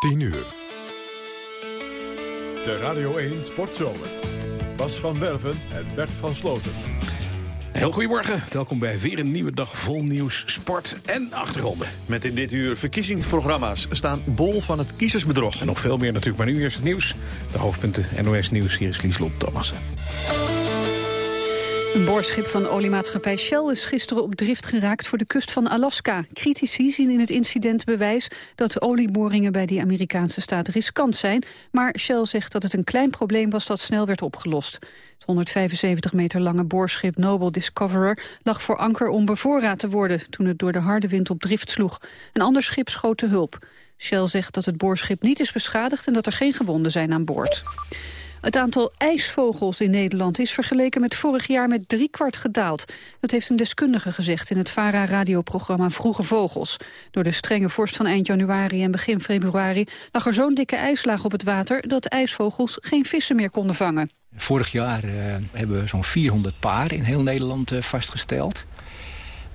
10 uur. De Radio 1 Sportzomer. Bas van Werven en Bert van Sloten. Heel goedemorgen, welkom bij weer een nieuwe dag vol nieuws, sport en achtergronden. Met in dit uur verkiezingsprogramma's staan bol van het kiezersbedrog. En nog veel meer natuurlijk, maar nu eerst het nieuws. De hoofdpunten NOS Nieuws, hier is Lieslot Thomassen. Een boorschip van oliemaatschappij Shell is gisteren op drift geraakt voor de kust van Alaska. Critici zien in het incident bewijs dat olieboringen bij die Amerikaanse staat riskant zijn. Maar Shell zegt dat het een klein probleem was dat snel werd opgelost. Het 175 meter lange boorschip Noble Discoverer lag voor anker om bevoorraad te worden toen het door de harde wind op drift sloeg. Een ander schip schoot te hulp. Shell zegt dat het boorschip niet is beschadigd en dat er geen gewonden zijn aan boord. Het aantal ijsvogels in Nederland is vergeleken met vorig jaar met driekwart gedaald. Dat heeft een deskundige gezegd in het VARA-radioprogramma Vroege Vogels. Door de strenge vorst van eind januari en begin februari lag er zo'n dikke ijslaag op het water dat ijsvogels geen vissen meer konden vangen. Vorig jaar uh, hebben we zo'n 400 paar in heel Nederland uh, vastgesteld.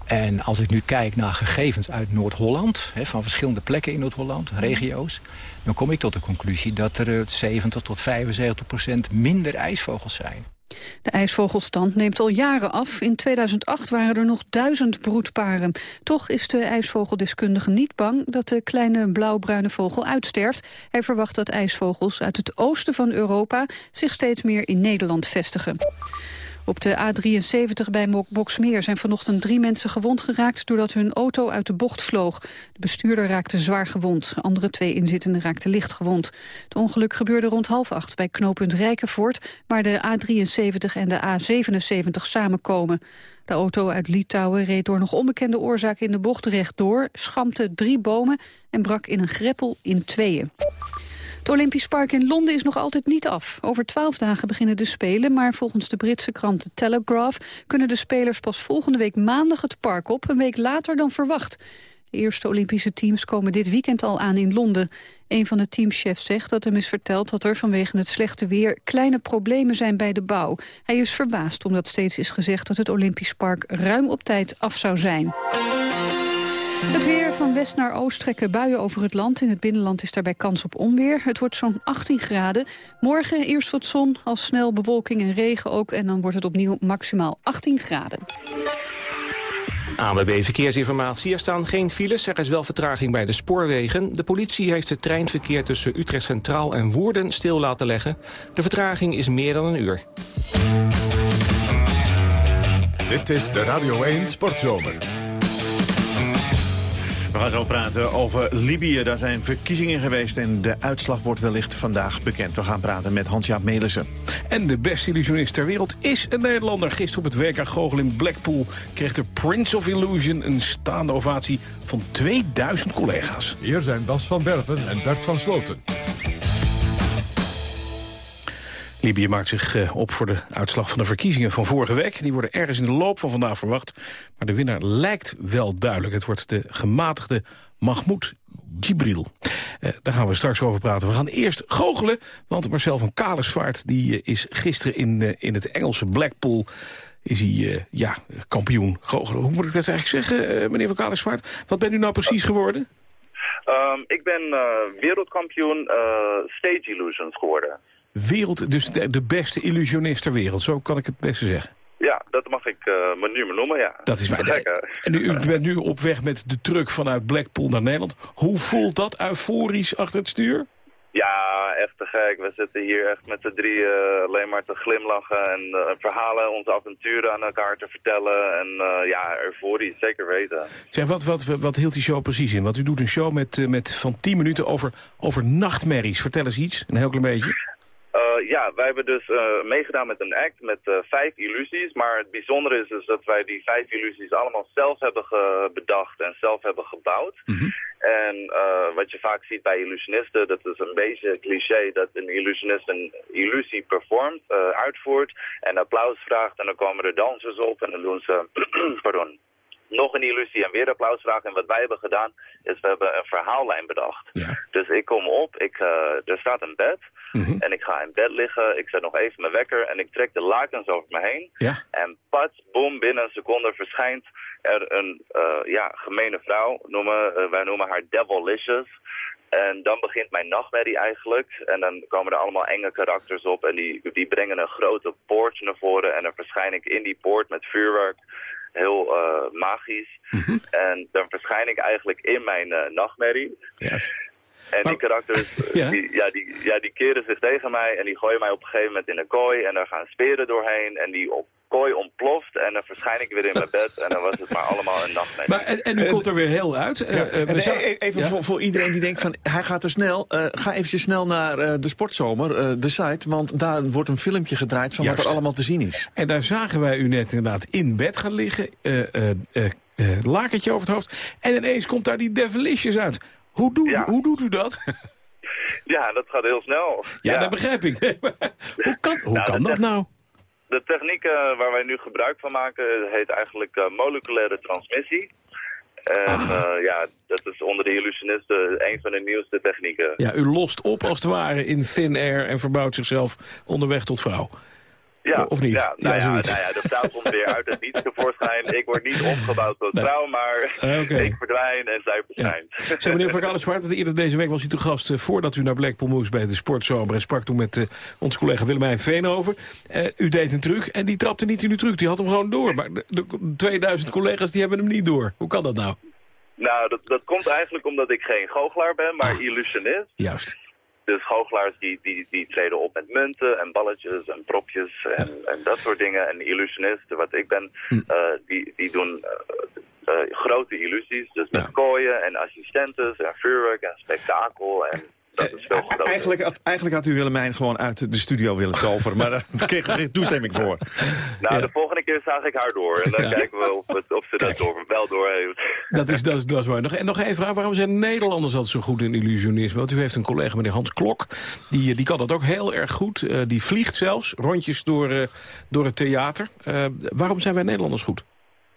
En als ik nu kijk naar gegevens uit Noord-Holland... van verschillende plekken in Noord-Holland, regio's... dan kom ik tot de conclusie dat er 70 tot 75 procent minder ijsvogels zijn. De ijsvogelstand neemt al jaren af. In 2008 waren er nog duizend broedparen. Toch is de ijsvogeldeskundige niet bang dat de kleine blauwbruine vogel uitsterft. Hij verwacht dat ijsvogels uit het oosten van Europa zich steeds meer in Nederland vestigen. Op de A73 bij Boksmeer zijn vanochtend drie mensen gewond geraakt... doordat hun auto uit de bocht vloog. De bestuurder raakte zwaar gewond. Andere twee inzittenden raakten licht gewond. Het ongeluk gebeurde rond half acht bij knooppunt Rijkenvoort... waar de A73 en de A77 samenkomen. De auto uit Litouwen reed door nog onbekende oorzaak in de bocht rechtdoor... schampte drie bomen en brak in een greppel in tweeën. Het Olympisch Park in Londen is nog altijd niet af. Over twaalf dagen beginnen de Spelen, maar volgens de Britse krant The Telegraph... kunnen de spelers pas volgende week maandag het park op, een week later dan verwacht. De eerste Olympische teams komen dit weekend al aan in Londen. Een van de teamchefs zegt dat hem is verteld dat er vanwege het slechte weer kleine problemen zijn bij de bouw. Hij is verbaasd omdat steeds is gezegd dat het Olympisch Park ruim op tijd af zou zijn. Het weer van west naar oost trekken buien over het land. In het binnenland is daarbij kans op onweer. Het wordt zo'n 18 graden. Morgen eerst wat zon, als snel bewolking en regen ook. En dan wordt het opnieuw maximaal 18 graden. ANWB Verkeersinformatie. Er staan geen files. Er is wel vertraging bij de spoorwegen. De politie heeft het treinverkeer tussen Utrecht Centraal en Woerden stil laten leggen. De vertraging is meer dan een uur. Dit is de Radio 1 Sportzomer. We gaan zo praten over Libië. Daar zijn verkiezingen geweest en de uitslag wordt wellicht vandaag bekend. We gaan praten met Hans-Jaap Melissen. En de beste illusionist ter wereld is een Nederlander. Gisteren op het WK Goochel in Blackpool kreeg de Prince of Illusion... een staande ovatie van 2000 collega's. Hier zijn Bas van Berven en Bert van Sloten. Libië maakt zich eh, op voor de uitslag van de verkiezingen van vorige week. Die worden ergens in de loop van vandaag verwacht. Maar de winnaar lijkt wel duidelijk. Het wordt de gematigde Mahmoud Gibril. Eh, daar gaan we straks over praten. We gaan eerst goochelen, want Marcel van Kalersvaart... die eh, is gisteren in, in het Engelse Blackpool... is hij ja, kampioen goochelen. Hoe moet ik dat eigenlijk zeggen, meneer van Kalersvaart? Wat bent u nou precies geworden? Um, ik ben wereldkampioen Stage Illusions geworden wereld, dus de, beste illusionist ter wereld. Zo kan ik het beste zeggen. Ja, dat mag ik uh, me nu maar noemen, ja. Dat is mijn En u, bent nu op weg met de truck vanuit Blackpool naar Nederland. Hoe voelt dat euforisch achter het stuur? Ja, echt te gek. We zitten hier echt met z'n drie uh, alleen maar te glimlachen en uh, verhalen, onze avonturen aan elkaar te vertellen. En uh, ja, euforisch, zeker weten. Zeg, wat, wat, wat hield die show precies in? Want u doet een show met, met van 10 minuten over, over nachtmerries. Vertel eens iets, een heel klein beetje. Uh, ja, wij hebben dus uh, meegedaan met een act met uh, vijf illusies. Maar het bijzondere is dus dat wij die vijf illusies allemaal zelf hebben bedacht en zelf hebben gebouwd. Mm -hmm. En wat je vaak ziet bij illusionisten, dat is een beetje cliché dat een illusionist een illusie performt, uitvoert en applaus vraagt. En dan komen er dansers op en dan doen ze, pardon, nog een illusie en weer applaus vragen. En wat wij hebben gedaan, is we hebben een verhaallijn bedacht. Ja. Dus ik kom op, ik, er staat een bed... Mhm. En ik ga in bed liggen, ik zet nog even mijn wekker en ik trek de lakens over me heen. Ja. En pats, boom, binnen een seconde verschijnt er een uh, ja, gemene vrouw. Noemen, uh, wij noemen haar Devilicious. En dan begint mijn nachtmerrie eigenlijk. En dan komen er allemaal enge karakters op. En die, die brengen een grote poort naar voren. En dan verschijn ik in die poort met vuurwerk. Heel uh, magisch. Mhm. En dan verschijn ik eigenlijk in mijn uh, nachtmerrie. Yes. En Maar- die karakters, Ja? die, ja, die, ja, die keren zich tegen mij en die gooien mij op een gegeven moment in een kooi. En daar gaan speren doorheen en die op kooi ontploft. En dan verschijn ik weer in mijn bed en dan was het maar allemaal een nachtmerrie. Maar, en, en u komt er weer heel uit. Eh, eh, En zou- e- even Ja? voor, voor iedereen die denkt van hij gaat er snel. eh, ga eventjes snel naar eh, de Sportzomer, eh, de site. Want daar wordt een filmpje gedraaid van wat er allemaal te zien is. En daar zagen wij u net inderdaad in bed gaan liggen. eh eh eh, eh, lakentje over het hoofd. En ineens komt daar die Devilicious uit. Hoe, doet Ja. hoe doet u dat? Ja, dat gaat heel snel. Ja, dat begrijp ik. Hoe kan, hoe Nou, kan dat- dat nou? De techniek waar wij nu gebruik van maken heet eigenlijk eh, moleculaire transmissie. En Ah. eh, ja, dat is onder de illusionisten een van de nieuwste technieken. Ja, u lost op als het ware in thin air en verbouwt zichzelf onderweg tot vrouw. Ja, Of niet? Ja, nou Ja, ja, nou ja, de vrouw komt weer uit het niets tevoorschijn. Ik word niet opgebouwd tot Nee. vrouw, maar oké. ik verdwijn en zij verschijnt. Zeg, meneer Van Gaalen Zwart, eerder deze week was u te gast... eh, voordat u naar Blackpool moest bij de Sportzomer... en sprak toen met eh, onze collega Willemijn Veenhoven. Eh, u deed een truc en die trapte niet in uw truc. Die had hem gewoon door. Maar de, de 2000 collega's die hebben hem niet door. Hoe kan dat nou? Nou, dat, dat komt eigenlijk omdat ik geen goochelaar ben, maar Ah. illusionist. Juist. Dus goochelaars die, die, die treden op met munten en balletjes en propjes en, en dat soort dingen. En illusionisten, wat ik ben, Hm. eh, die, die doen eh, eh, grote illusies. Dus met Ja. kooien en assistentes en vuurwerk en spektakel. En dat is. Eigenlijk, had- eigenlijk had u Willemijn gewoon uit de studio willen toveren. maar daar kreeg ik geen toestemming voor. Nou, Ja. de volgende keer zag ik haar door. En dan Ja. kijken we of, het, of ze Kijk. dat door, wel door heeft. Dat is, dat is, dat is mooi. Nog, en nog één vraag. Waarom zijn Nederlanders altijd zo goed in illusionisme? Want u heeft een collega, meneer Hans Klok. Die, eh, die kan dat ook heel erg goed. Eh, die vliegt zelfs rondjes door, eh, door het theater. Eh, waarom zijn wij Nederlanders goed?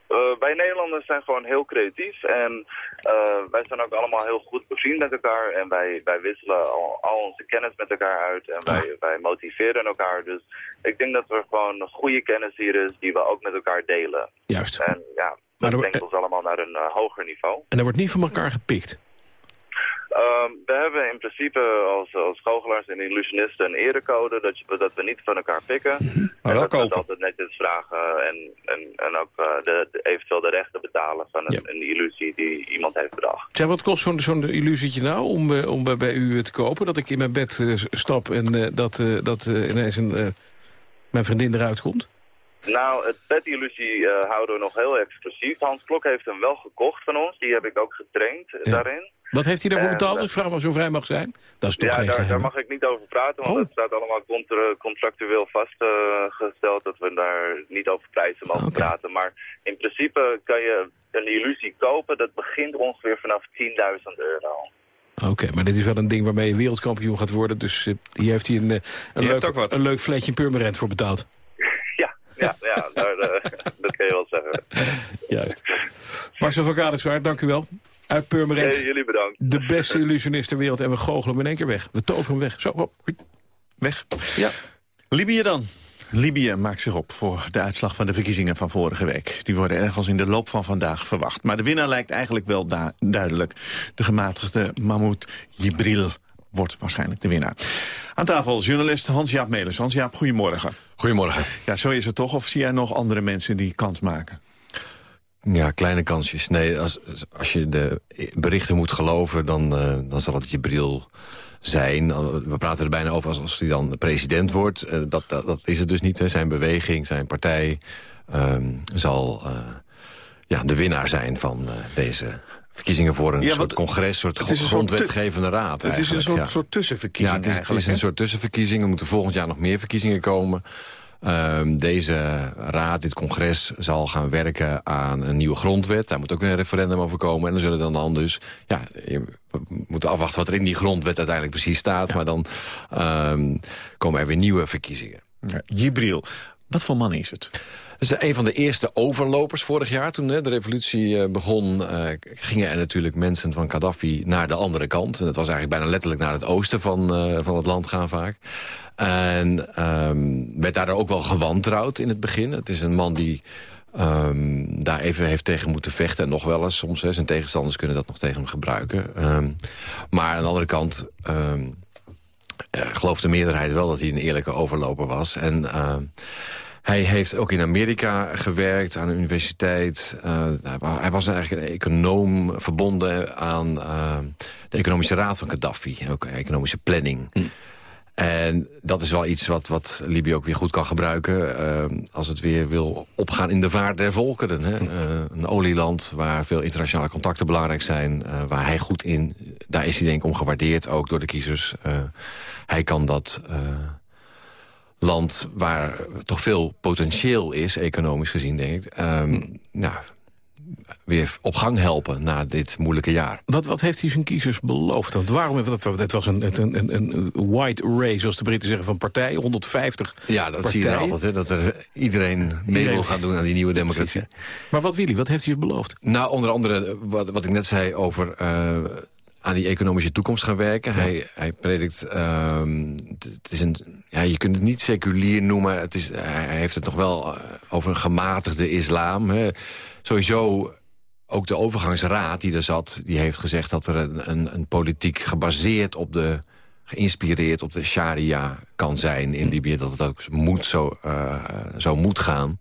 Eh, wij Nederlanders zijn gewoon heel creatief en eh, wij zijn ook allemaal heel goed bevriend met elkaar en wij, wij wisselen al, al onze kennis met elkaar uit en wij, wij motiveren elkaar. Dus ik denk dat er gewoon een goede kennis hier is die we ook met elkaar delen. Juist. En ja, Maar dat er- brengt ons allemaal naar een eh, hoger niveau. En er wordt niet van elkaar gepikt. Ehm, we hebben in principe als, als goochelaars en illusionisten een erecode dat, je, dat we niet van elkaar pikken. Maar en wel dat we altijd netjes vragen en, en, en ook eh, de, de- eventueel de rechten betalen van een, Ja. een illusie die iemand heeft bedacht. Zeg, wat kost zo'n zo'n illusietje nou om, eh, om bij- bij u eh, te kopen? Dat ik in mijn bed stap en dat, eh, dat eh, ineens een, eh, mijn vriendin eruit komt? Nou, het bedillusie eh, houden we nog heel exclusief. Hans Klok heeft hem wel gekocht van ons. Die heb ik ook getraind Ja. daarin. Wat heeft hij daarvoor En, betaald? eh, Als ik vraag maar zo vrij mag zijn. Dat is toch Ja, geen daar, daar mag ik niet over praten, want Oh. het staat allemaal contra- contractueel vastgesteld dat we daar niet over prijzen mogen praten. Maar in principe kan je een illusie kopen, dat begint ongeveer vanaf 10.000 euro. Oké, maar dit is wel een ding waarmee je wereldkampioen gaat worden. Dus eh, hier heeft hij een, eh, een, Je leuk, een leuk in Purmerend voor betaald. Ja, ja, ja daar, eh, dat kan je wel zeggen. Juist. Marcel van Kadeswaard, dank u wel. Uit Purmerend. Hey, jullie bedankt. De beste illusionist ter wereld. En we goochelen hem in één keer weg. We toveren hem weg. Zo, hop. Weg. Ja. Libië dan. Libië maakt zich op voor de uitslag van de verkiezingen van vorige week. Die worden ergens in de loop van vandaag verwacht. Maar de winnaar lijkt eigenlijk wel duidelijk. De gematigde Mahmoud Jibril wordt waarschijnlijk de winnaar. Aan tafel journalist Hans-Jaap Melis. Hans-Jaap, goedemorgen. Goedemorgen. Ja, zo is het toch? Of zie jij nog andere mensen die kans maken? Ja, kleine kansjes. Nee, als, als je de berichten moet geloven, dan, eh, dan zal het Jibril zijn. We praten er bijna over als, als hij dan president wordt. Eh, dat, dat, dat is het dus niet. Hè. Zijn beweging, zijn partij ehm, zal eh, ja, de winnaar zijn van deze verkiezingen voor een Ja, soort congres, een soort een soort grondwetgevende raad. Het is een soort, ja. soort tussenverkiezing Ja, het is, het eigenlijk. is een soort tussenverkiezing. Er moeten volgend jaar nog meer verkiezingen komen. Ehm, deze raad, dit congres, zal gaan werken aan een nieuwe grondwet. Daar moet ook weer een referendum over komen. En dan zullen dan, dan dus... Ja, je- we moeten afwachten wat er in die grondwet uiteindelijk precies staat. Maar dan ehm, komen er weer nieuwe verkiezingen. Ja, Jibril, wat voor man is het? Dat een van de eerste overlopers vorig jaar. Toen de revolutie eh, begon, eh, gingen er natuurlijk mensen van Gaddafi naar de andere kant. En dat was eigenlijk bijna letterlijk naar het oosten van, eh, van het land gaan vaak. En ehm, werd daar ook wel gewantrouwd in het begin. Het is een man die ehm, daar even heeft tegen moeten vechten. En nog wel eens soms. Hè, zijn tegenstanders kunnen dat nog tegen hem gebruiken. Ehm, maar aan de andere kant... Um, de meerderheid wel dat hij een eerlijke overloper was. En hij heeft ook in Amerika gewerkt aan de universiteit. Uh, hij was eigenlijk een econoom verbonden aan uh, de economische raad van Gaddafi. Ook economische planning. Hm. En dat is wel iets wat, wat Libië ook weer goed kan gebruiken... Uh, als het weer wil opgaan in de vaart der volkeren. Hè? Uh, een olieland waar veel internationale contacten belangrijk zijn... Uh, waar hij goed in... daar is hij denk ik om gewaardeerd, ook door de kiezers. hij kan dat land waar toch veel potentieel is, economisch gezien, denk ik... Um, nou, weer op gang helpen na dit moeilijke jaar. Wat, wat heeft hij zijn kiezers beloofd? Want waarom, dat, dat was een, een, een, een white race, zoals de Britten zeggen, van partij, 150 Ja, dat zie je altijd, hè, dat er iedereen mee wil gaan doen aan die nieuwe democratie. Maar wat wil hij? Wat heeft hij beloofd? Nou, onder andere wat, wat ik net zei over... Uh, aan die economische toekomst gaan werken. Hij, hij predikt... Uh, het is een, ja, je kunt het niet seculier noemen. Het is, hij heeft het nog wel eh, over een gematigde islam. Hè. Sowieso ook de overgangsraad die er zat... die heeft gezegd dat er een, een, een politiek gebaseerd op de geïnspireerd op de sharia kan zijn in Libië. Dat het ook moet zo, uh, zo moet gaan.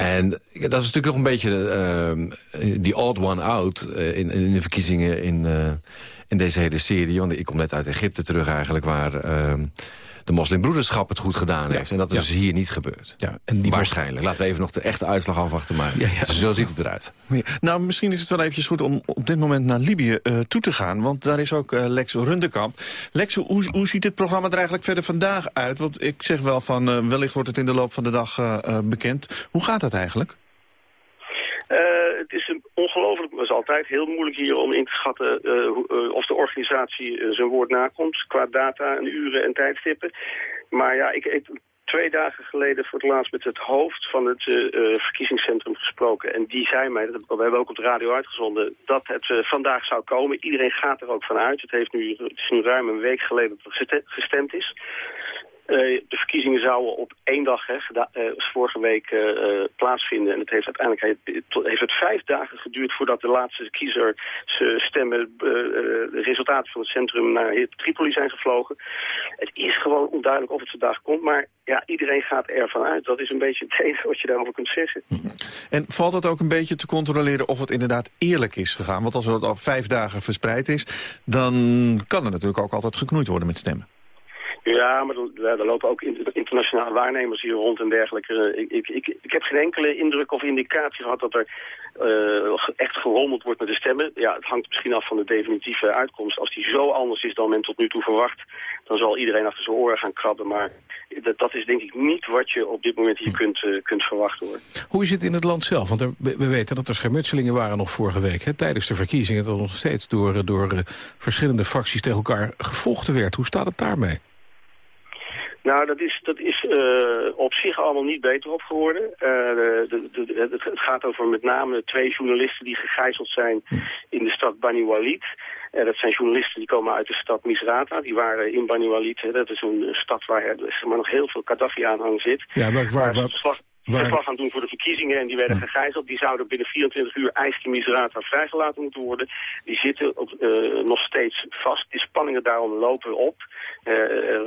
En dat is natuurlijk nog een beetje die odd one out uh, in, in, de verkiezingen in, in deze hele serie. Want ik kom net uit Egypte terug eigenlijk, waar ehm, de moslimbroederschap het goed gedaan heeft. En dat is dus hier niet gebeurd. Ja, en die Waarschijnlijk. Laten we even nog de echte uitslag afwachten. Maar ja, zo ziet het eruit. Nou, misschien is het wel eventjes goed om op dit moment naar Libië uh, toe te gaan. Want daar is ook uh, Lex Rundekamp. Lex, hoe, hoe ziet het programma er eigenlijk verder vandaag uit? Want ik zeg wel van, uh, wellicht wordt het in de loop van de dag bekend. Hoe gaat dat eigenlijk? het is ongelooflijk, het is altijd heel moeilijk hier om in te schatten uh, of de organisatie zijn woord nakomt qua data en uren en tijdstippen. Maar ja, ik heb twee dagen geleden voor het laatst met het hoofd van het verkiezingscentrum gesproken. En die zei mij, dat, we hebben ook op de radio uitgezonden, dat het vandaag zou komen. Iedereen gaat er ook van uit. Het, heeft nu, het is nu ruim een week geleden dat het gestemd is. Uh, de verkiezingen zouden op één dag, hè, uh, vorige week, uh, plaatsvinden. En het heeft uiteindelijk heeft het vijf dagen geduurd voordat de laatste kiezer zijn stemmen, de resultaten van het centrum naar Tripoli zijn gevlogen. Het is gewoon onduidelijk of het vandaag komt, maar ja, iedereen gaat ervan uit. Dat is een beetje het enige wat je daarover kunt zeggen. En valt het ook een beetje te controleren of het inderdaad eerlijk is gegaan? Want als het al vijf dagen verspreid is, dan kan er natuurlijk ook altijd geknoeid worden met stemmen. Ja, maar er, lopen ook internationale waarnemers hier rond en dergelijke. Ik, ik, ik, ik heb geen enkele indruk of indicatie gehad dat er uh, echt gerommeld wordt met de stemmen. Ja, het hangt misschien af van de definitieve uitkomst. Als die zo anders is dan men tot nu toe verwacht, dan zal iedereen achter zijn oren gaan krabben. Maar dat, dat is denk ik niet wat je op dit moment hier kunt, uh, kunt verwachten hoor. Hoe is het in het land zelf? Want we weten dat er schermutselingen waren nog vorige week. Hè, tijdens de verkiezingen dat er nog steeds door, door verschillende fracties tegen elkaar gevochten werd. Hoe staat het daarmee? Nou, dat is, dat is uh, op zich allemaal niet beter op geworden. Uh, de, de, het, gaat over met name twee journalisten die gegijzeld zijn in de stad Bani Walid. Uh, dat zijn journalisten die komen uit de stad Misrata. Die waren in Bani Walid. Hè, dat is een stad waar zeg maar, nog heel veel Gaddafi-aanhang zit. Ja, maar waar, waar, waar... verslag gaan doen voor de verkiezingen en die werden gegijzeld. Die zouden binnen 24 uur eist Misrata vrijgelaten moeten worden. Die zitten op, uh, nog steeds vast. Die spanningen daarom lopen op. Uh,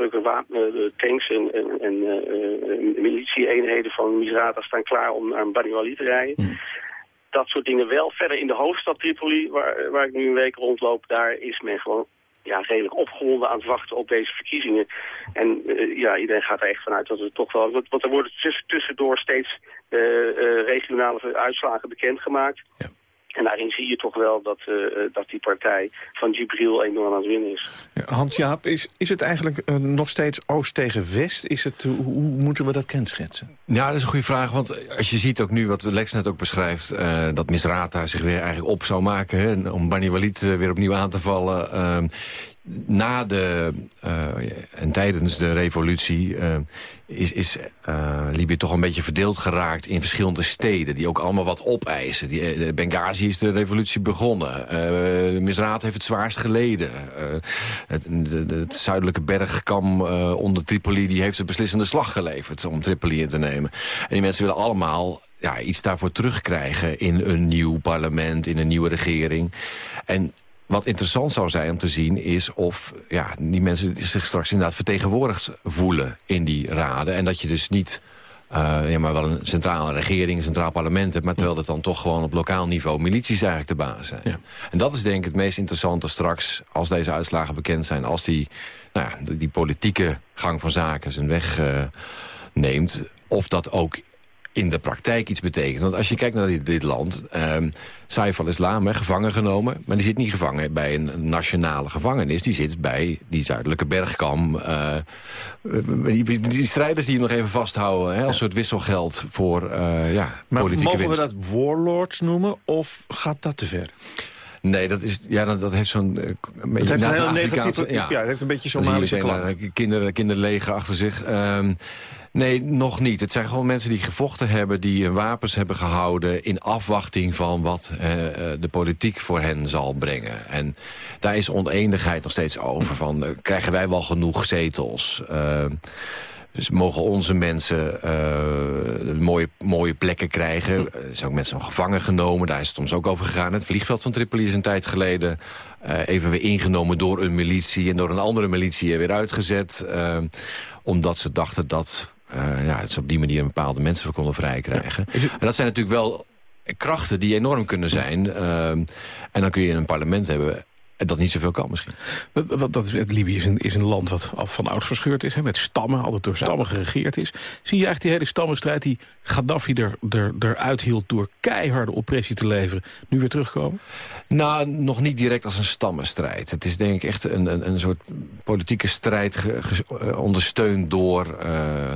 rukken wapen, tanks en, en, en militie-eenheden van Misrata staan klaar om naar Bani te rijden. Dat soort dingen wel. Verder in de hoofdstad Tripoli, waar, waar ik nu een week rondloop, daar is men gewoon ja, redelijk opgewonden aan het wachten op deze verkiezingen. En uh, ja, iedereen gaat er echt vanuit dat het toch wel... Want, er worden tussendoor steeds uh, uh, regionale uitslagen bekendgemaakt. Ja. En daarin zie je toch wel dat, uh, dat die partij van Gibril enorm aan het winnen is. Hans-Jaap, is, is het eigenlijk uh, nog steeds oost tegen west? Is het, hoe moeten we dat kenschetsen? Ja, dat is een goede vraag. Want als je ziet ook nu wat Lex net ook beschrijft... Uh, dat Misrata zich weer eigenlijk op zou maken... Hè, om Bani Walid weer opnieuw aan te vallen... Na de, uh, en tijdens de revolutie uh, is, is uh, Libië toch een beetje verdeeld geraakt in verschillende steden... die ook allemaal wat opeisen. Die, Benghazi is de revolutie begonnen. Misraat heeft het zwaarst geleden. Het, de, het, zuidelijke bergkam onder Tripoli die heeft de beslissende slag geleverd... om Tripoli in te nemen. En die mensen willen allemaal ja, iets daarvoor terugkrijgen in een nieuw parlement, in een nieuwe regering. En wat interessant zou zijn om te zien is of ja, die mensen zich straks inderdaad vertegenwoordigd voelen in die raden. En dat je dus niet uh, ja, maar wel een centrale regering, een centraal parlement hebt... maar terwijl het dan toch gewoon op lokaal niveau milities eigenlijk de baas zijn. Ja. En dat is denk ik het meest interessante straks als deze uitslagen bekend zijn. Als die, nou ja, die politieke gang van zaken zijn weg uh, neemt. Of dat ook in de praktijk iets betekent. Want als je kijkt naar dit, dit land... Um, Saif al-Islam, gevangen genomen... maar die zit niet gevangen bij een nationale gevangenis. Die zit bij die zuidelijke bergkam. Uh, die, die, strijders die hem nog even vasthouden... Hè, als soort wisselgeld voor uh, ja, maar politieke mogen we dat warlords noemen of gaat dat te ver? Nee, dat, is, ja, dat, dat heeft zo'n... Het heeft een heel negatieve... Ja, ja, het heeft een beetje Somalische klank. Kinderen, kinderleger achter zich. Um, Nee, nog niet. Het zijn gewoon mensen die gevochten hebben... die hun wapens hebben gehouden in afwachting van wat uh, de politiek voor hen zal brengen. En daar is oneenigheid nog steeds over. Van, krijgen wij wel genoeg zetels? Dus mogen onze mensen mooie, mooie plekken krijgen. Er zijn ook mensen gevangen genomen. Daar is het soms ook over gegaan. Het vliegveld van Tripoli is een tijd geleden even weer ingenomen door een militie... en door een andere militie weer uitgezet. Omdat ze dachten dat uh, ja, het is op die manier een bepaalde mensen voor konden vrij krijgen. En dat zijn natuurlijk wel krachten die enorm kunnen zijn. Uh, en dan kun je een parlement hebben dat niet zoveel kan misschien. Dat is, Libië is een, is een land wat al van ouds verscheurd is. Hè, met stammen, altijd door stammen geregeerd is. Zie je eigenlijk die hele stammenstrijd die Gaddafi er, er, eruit hield... door keiharde oppressie te leveren, nu weer terugkomen? Nou, nog niet direct als een stammenstrijd. Het is denk ik echt een, een, een soort politieke strijd ge, ge, uh, ondersteund door... Uh,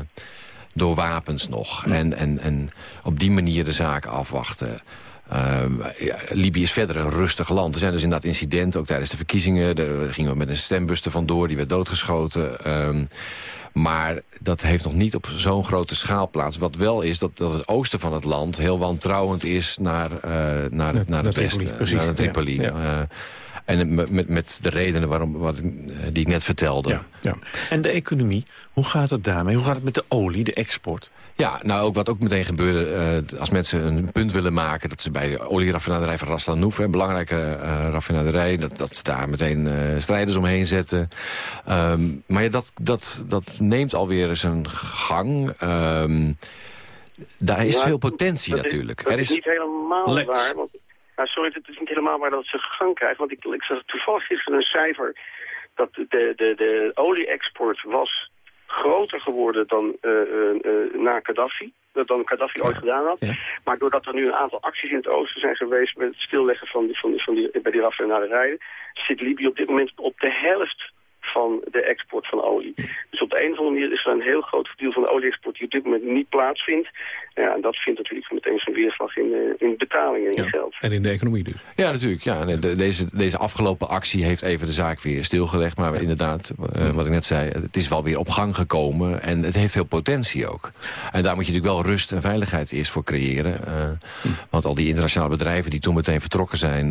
door wapens nog. Ja. En, en, en op die manier de zaak afwachten. Uh, ja, Libië is verder een rustig land. Er zijn dus inderdaad incidenten, ook tijdens de verkiezingen. Daar gingen we met een stembuster vandoor, die werd doodgeschoten. Um, maar dat heeft nog niet op zo'n grote schaal plaats. Wat wel is dat, dat het oosten van het land heel wantrouwend is naar, uh, naar, naar, naar het westen. Naar Tripoli. Ja, ja. Uh, en met, met de redenen waarom, wat, die ik net vertelde. Ja, ja. En de economie, hoe gaat het daarmee? Hoe gaat het met de olie, de export? Ja, nou ook wat ook meteen gebeurde, uh, als mensen een punt willen maken... dat ze bij de olieraffinaderij van Ras Lanouf, een belangrijke uh, raffinaderij... Dat, dat ze daar meteen uh, strijders omheen zetten. Um, maar ja, dat, dat, dat neemt alweer eens een gang... Um, daar is ja, veel potentie dat natuurlijk. Is, dat er is, is niet helemaal Lex. waar, want nou, sorry, het is niet helemaal waar dat ze gang krijgt. Want ik, ik zag toevallig gisteren een cijfer dat de, de, de olie-export was groter geworden dan uh, uh, na Gaddafi. Dan Gaddafi ooit gedaan had. Ja. Maar doordat er nu een aantal acties in het oosten zijn geweest... met het stilleggen van die, van die, van die, bij die raffinaderijen... zit Libië op dit moment op de helft van de export van olie. Dus op de een of andere manier is er een heel groot deel van de olie-export die op dit moment niet plaatsvindt. Ja, en dat vindt natuurlijk meteen zijn weerslag in, uh, in betalingen en ja, geld. En in de economie dus. Ja, natuurlijk. Ja, de, deze, deze afgelopen actie heeft even de zaak weer stilgelegd. Maar ja. inderdaad, uh, wat ik net zei, het is wel weer op gang gekomen. En het heeft veel potentie ook. En daar moet je natuurlijk wel rust en veiligheid eerst voor creëren. Uh, hm. Want al die internationale bedrijven die toen meteen vertrokken zijn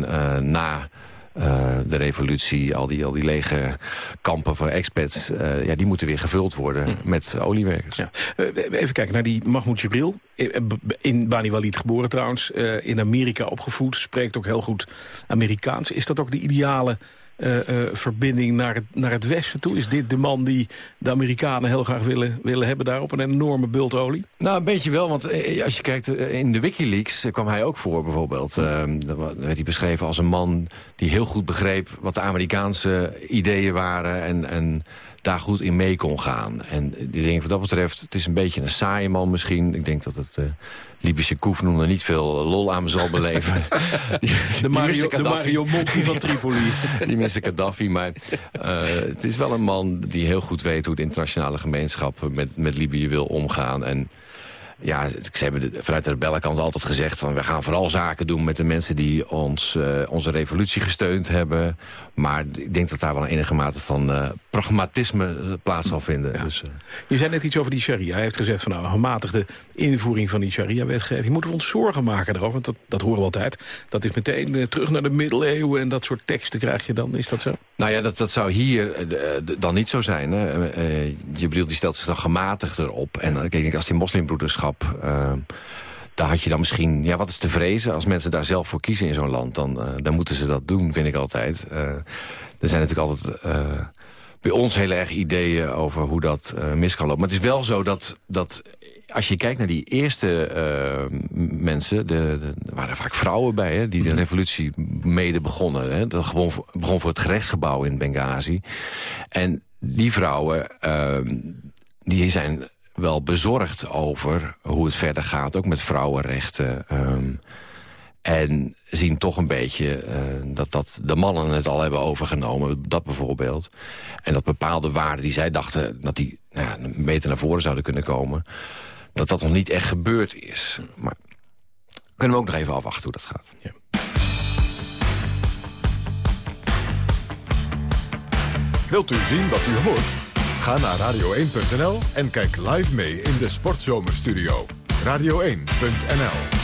na... Uh, de revolutie, al die, al die lege kampen voor expats... Uh, ja, die moeten weer gevuld worden mm. met oliewerkers. Ja. Uh, even kijken naar die Mahmoud Jibril. In Bani Walid geboren trouwens. in Amerika opgevoed. Spreekt ook heel goed Amerikaans. Is dat ook de ideale verbinding naar het, naar het westen toe? Is dit de man die de Amerikanen heel graag willen, willen hebben daar op een enorme bult olie? Nou, een beetje wel, want als je kijkt in de Wikileaks kwam hij ook voor bijvoorbeeld. Uh, werd hij beschreven als een man die heel goed begreep wat de Amerikaanse ideeën waren en... en daar goed in mee kon gaan. En ik denk wat dat betreft, het is een beetje een saaie man misschien. Ik denk dat het Libische koefnoen er niet veel lol aan me zal beleven. die, de, Mario, de Mario Monti van Tripoli. die missen Gaddafi, maar uh, het is wel een man die heel goed weet... hoe de internationale gemeenschap met, met Libië wil omgaan. En ja, ze hebben vanuit de rebellenkant altijd gezegd... van we gaan vooral zaken doen met de mensen die ons, uh, onze revolutie gesteund hebben. Maar ik denk dat daar wel een enige mate van uh, pragmatisme plaats zal vinden. Ja. Dus, uh... Je zei net iets over die sharia. Hij heeft gezegd van nou, een gematigde invoering van die sharia-wetgeving. Moeten we ons zorgen maken daarover? Want dat, dat horen we altijd. Dat is meteen terug naar de middeleeuwen en dat soort teksten krijg je dan. Is dat zo? Nou ja, dat, dat zou hier dan niet zo zijn. Hè. Jibril die stelt zich dan gematigder op. En ik denk als die moslimbroederschap daar had je dan misschien... Ja, wat is te vrezen? Als mensen daar zelf voor kiezen in zo'n land... Dan, uh, dan moeten ze dat doen, vind ik altijd. Uh, er zijn natuurlijk altijd uh, bij ons hele erg ideeën over hoe dat mis kan lopen. Maar het is wel zo dat, dat als je kijkt naar die eerste mensen... De, de, er waren vaak vrouwen bij hè, die de mhm. revolutie mede begonnen. Hè. Dat begon voor, begon voor het gerechtsgebouw in Benghazi. En die vrouwen die zijn wel bezorgd over hoe het verder gaat. Ook met vrouwenrechten. Um, en zien toch een beetje uh, dat, dat de mannen het al hebben overgenomen. Dat bijvoorbeeld. En dat bepaalde waarden die zij dachten... dat die nou ja, een meter naar voren zouden kunnen komen... dat dat nog niet echt gebeurd is. Maar kunnen we ook nog even afwachten hoe dat gaat. Ja. Wilt u zien wat u hoort? Ga naar radio1.nl en kijk live mee in de Sportzomerstudio. Radio1.nl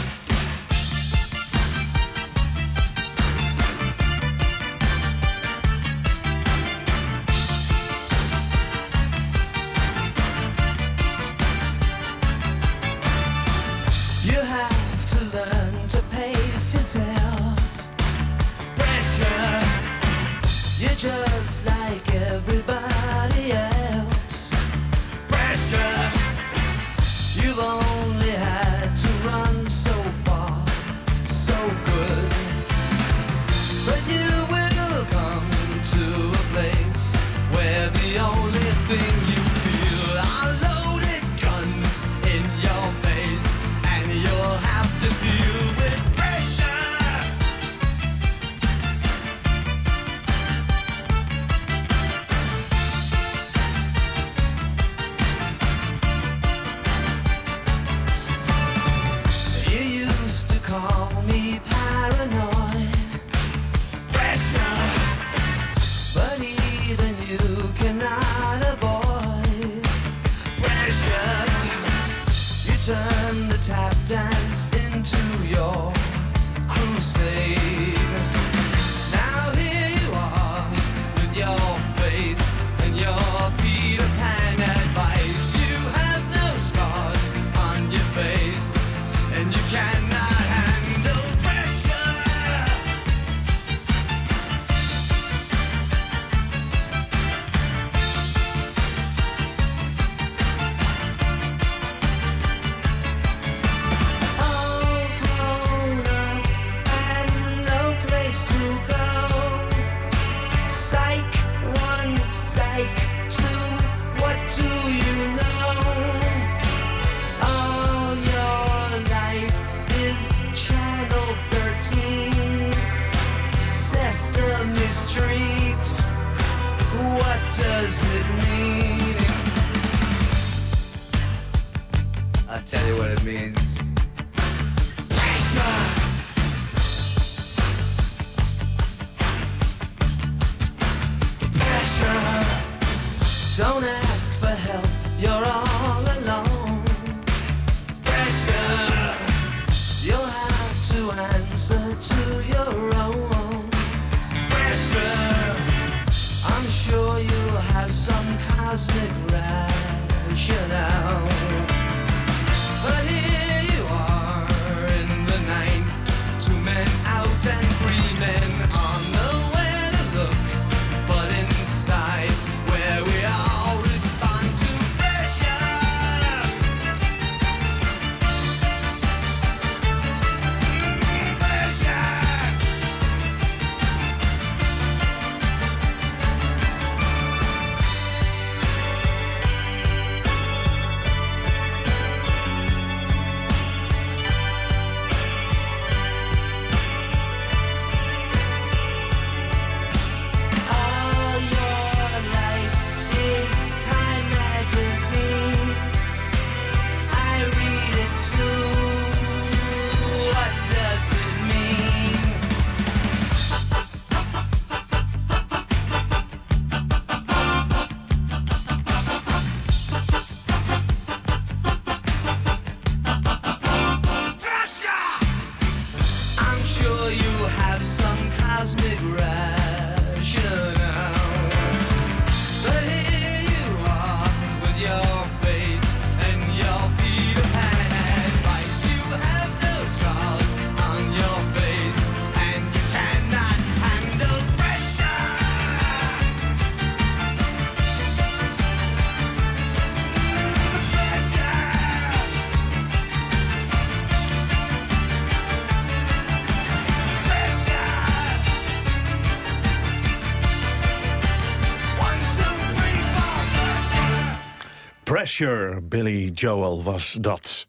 Billy Joel was dat.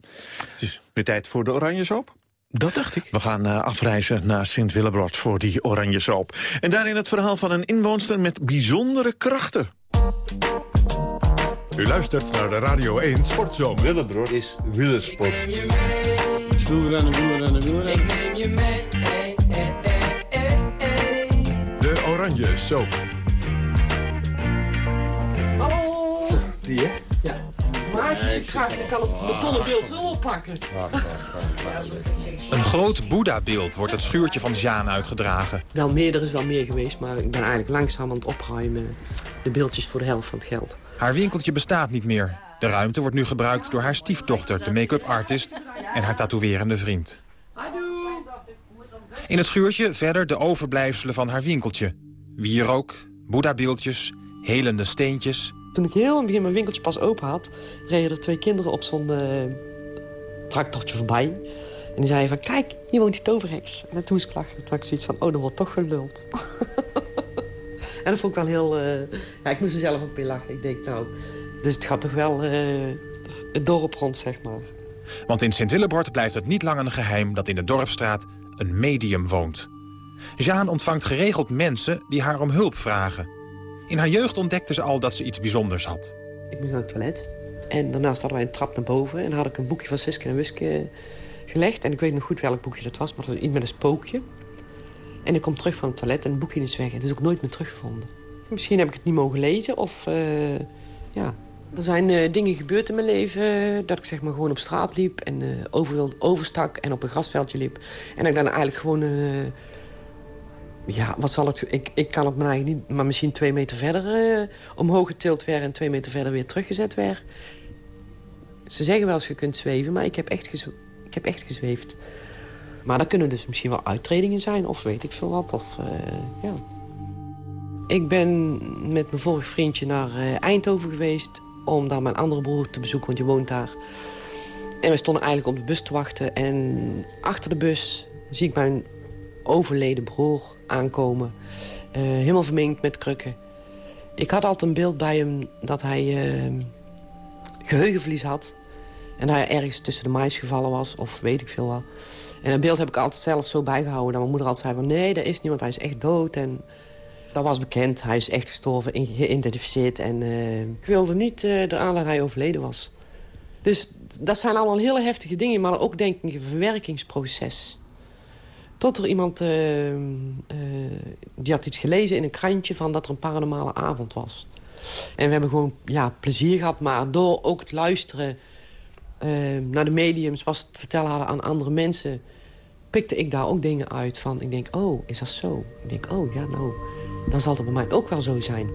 Het is weer tijd voor de oranje soap. Dat dacht ik. We gaan uh, afreizen naar Sint-Willebrod voor die oranje soap. En daarin het verhaal van een inwoonster met bijzondere krachten. U luistert naar de Radio 1 Sportzomer. Willebrod is wielersport. Wielrennen, wielrennen, wielrennen. Ik neem je mee. De oranje soap. Hallo. Die hè? Ik ga ik kan het betonnen beeld zo oppakken. Een groot Boeddha-beeld wordt het schuurtje van Jaan uitgedragen. Wel meer, er is wel meer geweest, maar ik ben eigenlijk langzaam aan het opruimen. De beeldjes voor de helft van het geld. Haar winkeltje bestaat niet meer. De ruimte wordt nu gebruikt door haar stiefdochter, de make-up artist... en haar tatoeërende vriend. In het schuurtje verder de overblijfselen van haar winkeltje. Wierook, boeddha-beeldjes, helende steentjes... Toen ik heel in het begin mijn winkeltje pas open had... reden er twee kinderen op zo'n uh, tractortje voorbij. En die zeiden van, kijk, hier woont die toverheks. En toen moest ik lachen. Toen had ik zoiets van, oh, dat wordt toch geluld. en dat vond ik wel heel... Uh, ja, ik moest er zelf ook weer lachen. Ik denk, nou, dus het gaat toch wel uh, het dorp rond, zeg maar. Want in Sint-Willebord blijft het niet lang een geheim... dat in de Dorpstraat een medium woont. Jaan ontvangt geregeld mensen die haar om hulp vragen. In haar jeugd ontdekte ze al dat ze iets bijzonders had. Ik moest naar het toilet. En daarnaast hadden wij een trap naar boven. En had ik een boekje van Siske en Wiske gelegd. En ik weet nog goed welk boekje dat was. Maar het was iets met een spookje. En ik kom terug van het toilet en het boekje is weg. Het is ook nooit meer teruggevonden. Misschien heb ik het niet mogen lezen. Of uh, ja, er zijn uh, dingen gebeurd in mijn leven. Dat ik zeg maar gewoon op straat liep. En uh, over, overstak en op een grasveldje liep. En ik dan eigenlijk gewoon ja, wat zal het... Ik, ik kan het eigenlijk niet... Maar misschien twee meter verder uh, omhoog getild werd... en twee meter verder weer teruggezet werd. Ze zeggen wel eens je kunt zweven... maar ik heb echt, ik heb echt gezweefd. Maar dat kunnen dus misschien wel uittredingen zijn... of weet ik veel wat. Of, uh, ja. Ik ben met mijn vorig vriendje naar uh, Eindhoven geweest... om daar mijn andere broer te bezoeken, want je woont daar. En we stonden eigenlijk op de bus te wachten. En achter de bus zie ik mijn overleden broer aankomen. Uh, helemaal verminkt met krukken. Ik had altijd een beeld bij hem dat hij uh, geheugenverlies had. En hij ergens tussen de mais gevallen was, of weet ik veel wel. En dat beeld heb ik altijd zelf zo bijgehouden. Dat mijn moeder altijd zei van nee, dat is niet, want hij is echt dood. En dat was bekend, hij is echt gestorven, geïdentificeerd. En uh, ik wilde niet eraan dat hij overleden was. Dus dat zijn allemaal hele heftige dingen, maar ook denk ik een verwerkingsproces. Tot er iemand, uh, uh, die had iets gelezen in een krantje... van dat er een paranormale avond was. En we hebben gewoon ja, plezier gehad. Maar door ook het luisteren uh, naar de mediums... was het vertellen aan andere mensen... pikte ik daar ook dingen uit van... ik denk, oh, is dat zo? Ik denk, oh, ja, nou, dan zal het bij mij ook wel zo zijn.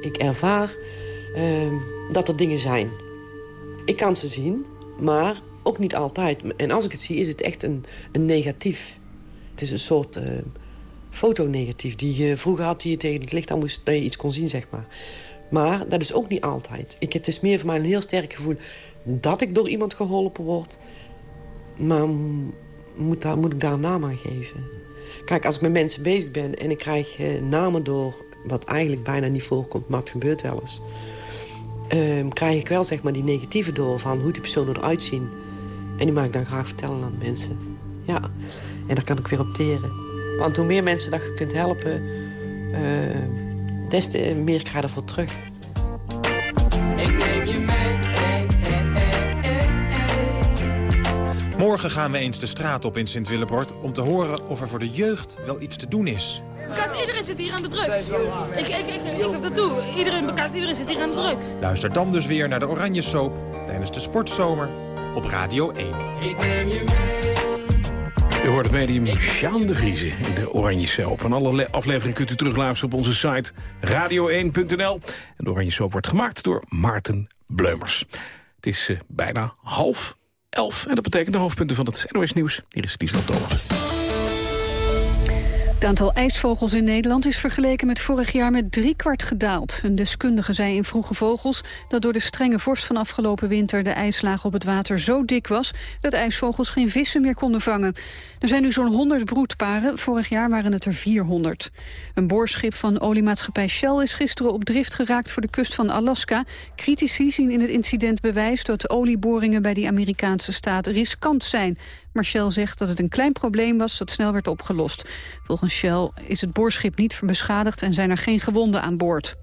Ik ervaar dat er dingen zijn. Ik kan ze zien, maar ook niet altijd. En als ik het zie, is het echt een, een negatief. Het is een soort uh, fotonegatief die je vroeger had... die je tegen het licht aan moest, dat je iets kon zien, zeg maar. Maar dat is ook niet altijd. Ik, het is meer voor mij een heel sterk gevoel dat ik door iemand geholpen word. Maar moet, daar, moet ik daar een naam aan geven? Kijk, als ik met mensen bezig ben en ik krijg uh, namen door... wat eigenlijk bijna niet voorkomt, maar het gebeurt wel eens... Uh, krijg ik wel zeg maar, die negatieve door van hoe die personen eruit zien. En die mag ik dan graag vertellen aan mensen. Ja. En daar kan ik weer opteren. Want hoe meer mensen dat je kunt helpen, uh, des te meer krijg je ervoor terug. Ik neem je mee. Morgen gaan we eens de straat op in Sint-Willebord... om te horen of er voor de jeugd wel iets te doen is. Kast, iedereen zit hier aan de drugs. Ik, ik, ik, ik heb dat toe. Iedereen, iedereen zit hier aan de drugs. Luister dan dus weer naar de Oranje Soap... tijdens de Sportzomer op Radio 1. Ik neem je mee. U hoort het medium Sjaan de Vriezen in de Oranje Soap. En alle afleveringen kunt u terugluisteren op onze site radio1.nl. En de Oranje Soap wordt gemaakt door Maarten Bleumers. Het is uh, bijna half elf en dat betekent de hoofdpunten van het NOS Nieuws. Hier is Liesland Thomas. Het aantal ijsvogels in Nederland is vergeleken met vorig jaar met driekwart gedaald. Een deskundige zei in Vroege Vogels dat door de strenge vorst van afgelopen winter de ijslaag op het water zo dik was dat ijsvogels geen vissen meer konden vangen. Er zijn nu zo'n 100 broedparen, vorig jaar waren het er 400. Een boorschip van oliemaatschappij Shell is gisteren op drift geraakt voor de kust van Alaska. Critici zien in het incident bewijs dat olieboringen bij die Amerikaanse staat riskant zijn. Maar Shell zegt dat het een klein probleem was dat snel werd opgelost. Volgens Shell is het boorschip niet beschadigd en zijn er geen gewonden aan boord.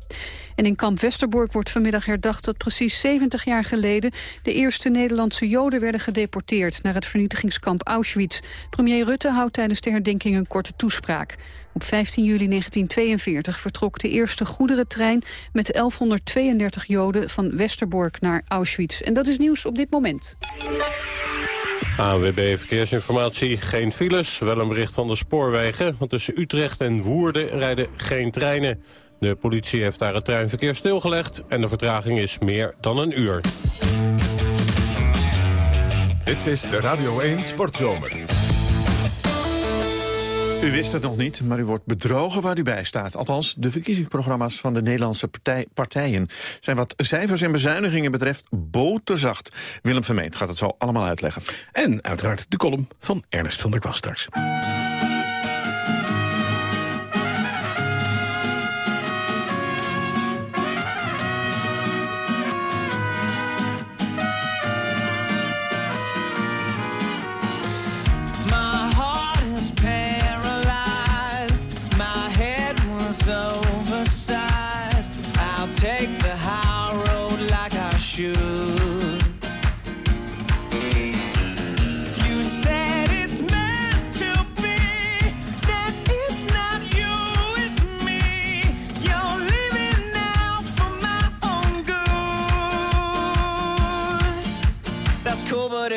En in kamp Westerbork wordt vanmiddag herdacht dat precies 70 jaar geleden de eerste Nederlandse Joden werden gedeporteerd naar het vernietigingskamp Auschwitz. Premier Rutte houdt tijdens de herdenking een korte toespraak. Op 15 juli 1942 vertrok de eerste goederentrein met 1132 Joden van Westerbork naar Auschwitz. En dat is nieuws op dit moment. ANWB Verkeersinformatie, geen files, wel een bericht van de spoorwegen. Want tussen Utrecht en Woerden rijden geen treinen. De politie heeft daar het treinverkeer stilgelegd en de vertraging is meer dan een uur. Dit is de Radio 1 Sportzomer. U wist het nog niet, maar u wordt bedrogen waar u bij staat. Althans, de verkiezingsprogramma's van de Nederlandse partij, partijen... zijn wat cijfers en bezuinigingen betreft boterzacht. Willem Vermeend gaat het zo allemaal uitleggen. En uiteraard de column van Ernest van der Kwast straks.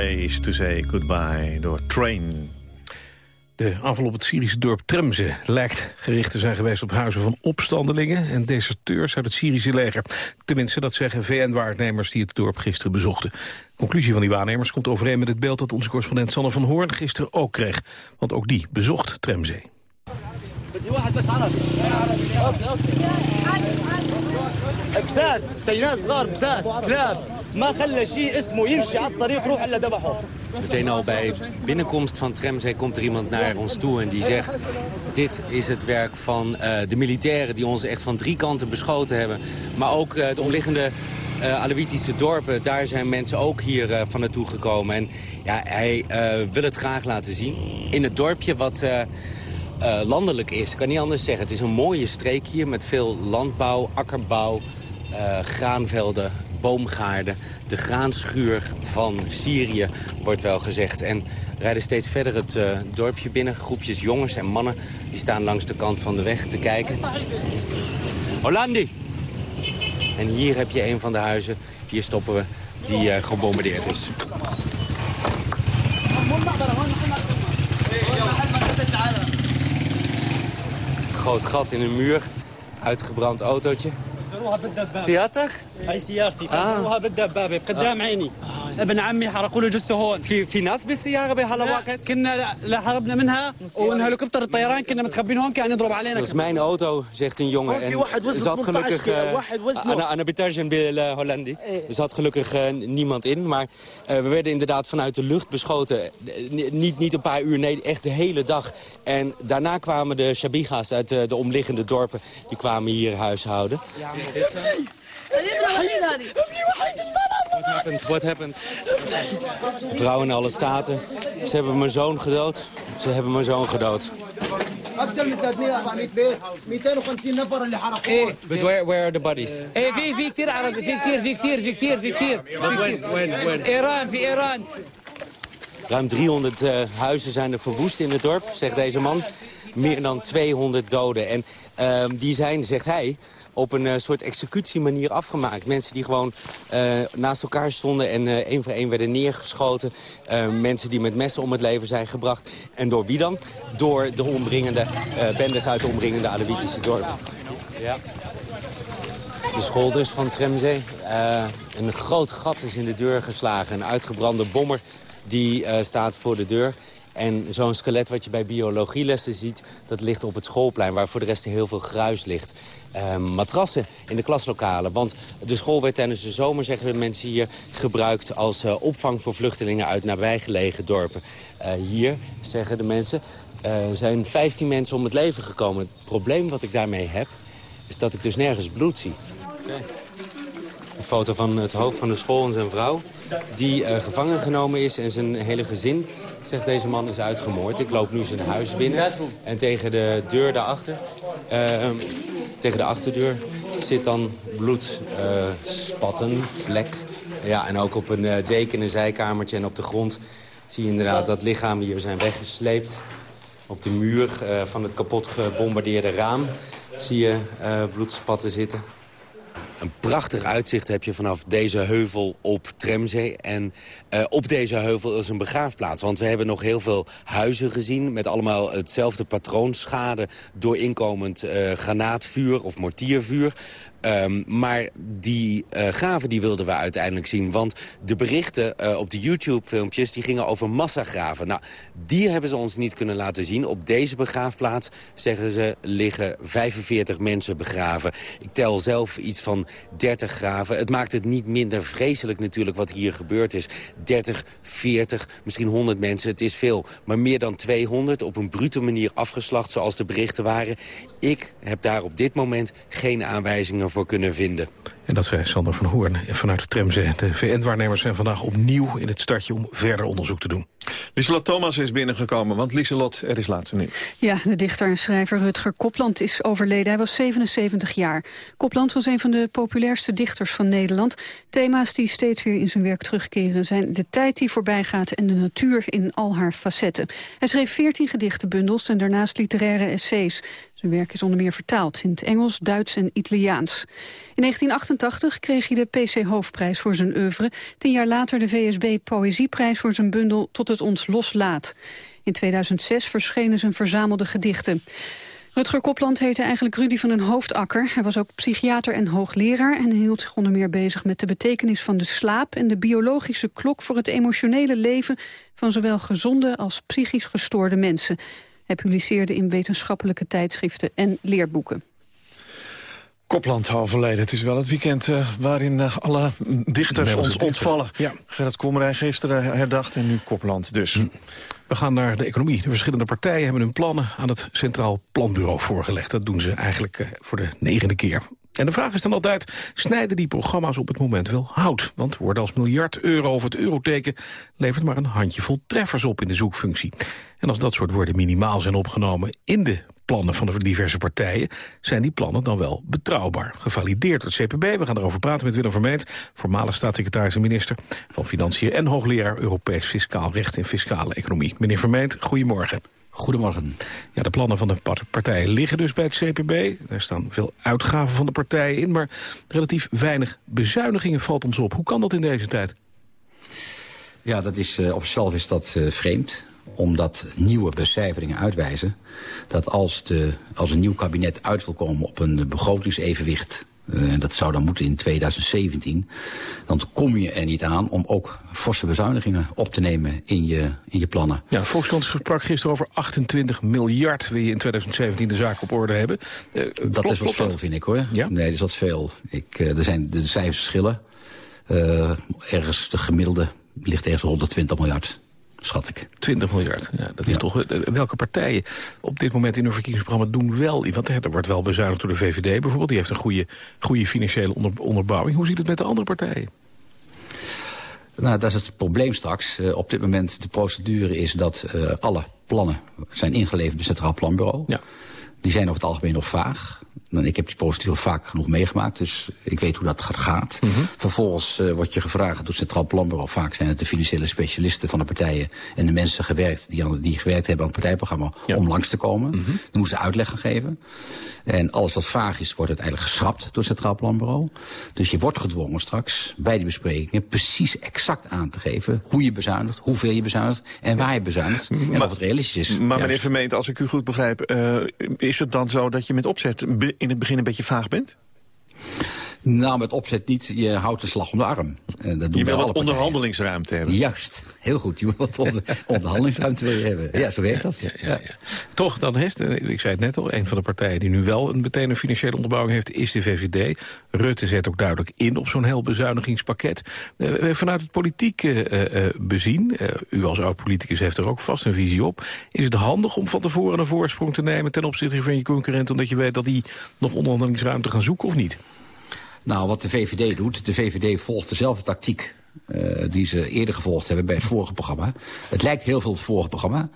Ways to Say Goodbye door Train. De aanval op het Syrische dorp Tremze lijkt gericht te zijn geweest op huizen van opstandelingen en deserteurs uit het Syrische leger. Tenminste, dat zeggen VN-waarnemers die het dorp gisteren bezochten. De conclusie van die waarnemers komt overeen met het beeld dat onze correspondent Sanne van Hoorn gisteren ook kreeg. Want ook die bezocht Tremze. بساس سيناء صغار بساس كلاب ما خلى شيء اسمه يمشي على الطريق روح الا ذبحه Meteen al bij binnenkomst van Tremzee komt er iemand naar ons toe en die zegt... dit is het werk van eh, de militairen die ons echt van drie kanten beschoten hebben. Maar ook eh, de omliggende uh, Alawitische dorpen, daar zijn mensen ook hier uh, van naartoe gekomen. En ja, hij uh, wil het graag laten zien. In het dorpje wat landelijk is, ik kan niet anders zeggen. Het is een mooie streek hier met veel landbouw, akkerbouw, graanvelden, boomgaarden. De graanschuur van Syrië, wordt wel gezegd. En rijden steeds verder het dorpje binnen. Groepjes jongens en mannen die staan langs de kant van de weg te kijken. Hollandi! En hier heb je een van de huizen, hier stoppen we, die uh, gebombardeerd is. Groot gat in een muur, uitgebrand autootje. سيارتك؟ هاي سيارتي كسروها بالدبابه قدام عيني ابن عمي حرقوا له جثته هون في في ناس بالسياره بهالوقت؟ كنا لا هربنا منها وان هليكوبتر الطيران كنا متخبين هون كان يضرب علينا Dat is mijn auto, zegt een jongen. En er zat gelukkig... Uh, Anna Betarjan bij Hollandi. Er zat gelukkig uh, niemand in. Maar uh, we werden inderdaad vanuit de lucht beschoten. niet, niet een paar uur, nee, echt de hele dag. En daarna kwamen de Shabiga's uit de omliggende dorpen. Die kwamen hier huishouden. Ja, What happened? What happened? Vrouwen in alle staten. Ze hebben mijn zoon gedood. Ze hebben mijn zoon gedood. But where, where are the bodies? في في كثير عربي في كثير في كثير في كثير في كثير إيران في إيران Ruim 300 uh, huizen zijn er verwoest in het dorp, zegt deze man. Meer dan 200 doden. En uh, die zijn, zegt hij, op een uh, soort executiemanier afgemaakt. Mensen die gewoon uh, naast elkaar stonden en uh, één voor één werden neergeschoten. mensen die met messen om het leven zijn gebracht. En door wie dan? Door de omringende bendes uit de omringende Alawitische dorpen. Ja. De school dus van Tremzee. een groot gat is in de deur geslagen. Een uitgebrande bommer die staat voor de deur. En zo'n skelet wat je bij biologielessen ziet, dat ligt op het schoolplein... waar voor de rest heel veel gruis ligt. Uh, matrassen in de klaslokalen. Want de school werd tijdens de zomer, zeggen de mensen hier... gebruikt als uh, opvang voor vluchtelingen uit nabijgelegen dorpen. Uh, hier, zeggen de mensen, zijn 15 mensen om het leven gekomen. Het probleem wat ik daarmee heb, is dat ik dus nergens bloed zie. Een foto van het hoofd van de school en zijn vrouw... die gevangen genomen is en zijn hele gezin zegt deze man is uitgemoord. Ik loop nu zijn huis binnen en tegen de deur daarachter, uh, tegen de achterdeur, zit dan bloed, uh, spatten, vlek. Ja, en ook op een uh, deken, een zijkamertje en op de grond zie je inderdaad dat lichamen hier zijn weggesleept. Op de muur van het kapot gebombardeerde raam zie je bloedspatten zitten. Een prachtig uitzicht heb je vanaf deze heuvel op Tremzee. En uh, op deze heuvel is een begraafplaats. Want we hebben nog heel veel huizen gezien... met allemaal hetzelfde patroon schade door inkomend uh, granaatvuur of mortiervuur. Um, maar die uh, graven die wilden we uiteindelijk zien. Want de berichten uh, op de YouTube-filmpjes die gingen over massagraven. Nou, die hebben ze ons niet kunnen laten zien. Op deze begraafplaats, zeggen ze, liggen 45 mensen begraven. Ik tel zelf iets van 30 graven. Het maakt het niet minder vreselijk natuurlijk wat hier gebeurd is. 30, 40, misschien 100 mensen, het is veel. Maar meer dan 200 op een brute manier afgeslacht zoals de berichten waren. Ik heb daar op dit moment geen aanwijzingen voor kunnen vinden. En dat zei Sander van Hoorn vanuit Tremze. De VN-waarnemers zijn vandaag opnieuw in het startje om verder onderzoek te doen. Lieselot Thomas is binnengekomen, want Lieselot, er is laatste nieuws. Ja, de dichter en schrijver Rutger Kopland is overleden. Hij was 77 jaar. Kopland was een van de populairste dichters van Nederland. Thema's die steeds weer in zijn werk terugkeren zijn de tijd die voorbij gaat en de natuur in al haar facetten. Hij schreef 14 gedichtenbundels en daarnaast literaire essays. Zijn werk is onder meer vertaald in het Engels, Duits en Italiaans. In 1988 kreeg hij de PC Hoofdprijs voor zijn oeuvre. Tien jaar later de VSB Poëzieprijs voor zijn bundel Tot het ons loslaat. In 2006 verschenen zijn verzamelde gedichten. Rutger Kopland heette eigenlijk Rudy van den Hoofdakker. Hij was ook psychiater en hoogleraar en hield zich onder meer bezig met de betekenis van de slaap en de biologische klok voor het emotionele leven van zowel gezonde als psychisch gestoorde mensen. Hij publiceerde in wetenschappelijke tijdschriften en leerboeken. Kopland overleden. Het is wel het weekend uh, waarin uh, alle dichters ons dichter. ontvallen. Ja. Gerrit Komrij gisteren herdacht en nu Kopland dus. We gaan naar de economie. De verschillende partijen hebben hun plannen aan het Centraal Planbureau voorgelegd. Dat doen ze eigenlijk eh, voor de negende keer. En de vraag is dan altijd, snijden die programma's op het moment wel hout? Want woorden als miljard euro of het euroteken levert maar een handjevol treffers op in de zoekfunctie. En als dat soort woorden minimaal zijn opgenomen in de plannen van de diverse partijen, zijn die plannen dan wel betrouwbaar. Gevalideerd door het CPB. We gaan erover praten met Willem Vermeet, voormalig staatssecretaris en minister van Financiën en hoogleraar Europees Fiscaal Recht en Fiscale Economie. Meneer Vermeet, goedemorgen. Goedemorgen. Ja, de plannen van de par- partijen liggen dus bij het CPB. Daar staan veel uitgaven van de partijen in, maar relatief weinig bezuinigingen valt ons op. Hoe kan dat in deze tijd? Ja, dat is, uh, op zichzelf is dat uh, vreemd omdat nieuwe becijferingen uitwijzen dat als, de, als een nieuw kabinet uit wil komen op een begrotingsevenwicht... Uh, dat zou dan moeten in 2017... dan kom je er niet aan om ook forse bezuinigingen op te nemen in je, in je plannen. Ja, Volkskrant sprak gisteren over 28 miljard... wil je in 2017 de zaak op orde hebben. Uh, dat klopt, is wat veel, dat? vind ik, hoor. Ja? Nee, dat is wat veel. Ik, uh, er zijn de cijfers verschillen. ergens de gemiddelde ligt ergens 120 miljard schat ik. 20 miljard, ja, dat is ja. toch... Welke partijen op dit moment in hun verkiezingsprogramma doen wel... want er wordt wel bezuinigd door de VVD bijvoorbeeld. Die heeft een goede, goede financiële onder, onderbouwing. Hoe ziet het met de andere partijen? Nou, dat is het probleem straks. Uh, op dit moment de procedure is dat uh, alle plannen zijn ingeleverd bij het Centraal Planbureau. Ja. Die zijn over het algemeen nog vaag. Nou, ik heb die procedure vaak genoeg meegemaakt, dus ik weet hoe dat gaat. Mm -hmm. Vervolgens uh, wordt je gevraagd door het Centraal Planbureau. Vaak zijn het de financiële specialisten van de partijen en de mensen gewerkt die, aan, die gewerkt hebben aan het partijprogramma ja. om langs te komen. Mm -hmm. Dan moeten ze uitleg gaan geven. En alles wat vaag is, wordt uiteindelijk geschrapt door het Centraal Planbureau. Dus je wordt gedwongen straks bij die besprekingen precies exact aan te geven hoe je bezuinigt, hoeveel je bezuinigt en waar je bezuinigt en maar, of het realistisch is. Maar meneer Vermeent, als ik u goed begrijp, uh, is het dan zo dat je met opzet in het begin een beetje vaag bent? Nou, met opzet niet. Je houdt de slag om de arm. En dat doen je wil wat onderhandelingsruimte hebben. Juist. Heel goed. Je wil wat onder, onderhandelingsruimte hebben. Ja, zo werkt dat. Ja. Toch, dan heeft, ik zei het net al, een van de partijen die nu wel een, meteen een financiële onderbouwing heeft, is de VVD. Rutte zet ook duidelijk in op zo'n heel bezuinigingspakket. Uh, vanuit het politiek uh, bezien, u als oud-politicus heeft er ook vast een visie op. Is het handig om van tevoren een voorsprong te nemen ten opzichte van je concurrent, omdat je weet dat die nog onderhandelingsruimte gaan zoeken of niet? Nou, wat de VVD doet, de VVD volgt dezelfde tactiek uh, die ze eerder gevolgd hebben bij het vorige programma. Het lijkt heel veel op het vorige programma.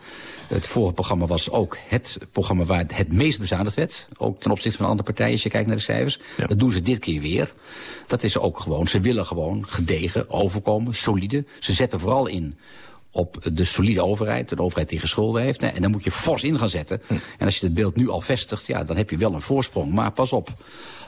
Het vorige programma was ook het programma waar het meest bezuinigd werd. Ook ten opzichte van andere partijen, als je kijkt naar de cijfers. Ja. Dat doen ze dit keer weer. Dat is ook gewoon, ze willen gewoon gedegen, overkomen, solide. Ze zetten vooral in op de solide overheid, een overheid die geschulden heeft. En dan moet je fors in gaan zetten. Hm. En als je het beeld nu al vestigt, ja, dan heb je wel een voorsprong. Maar pas op,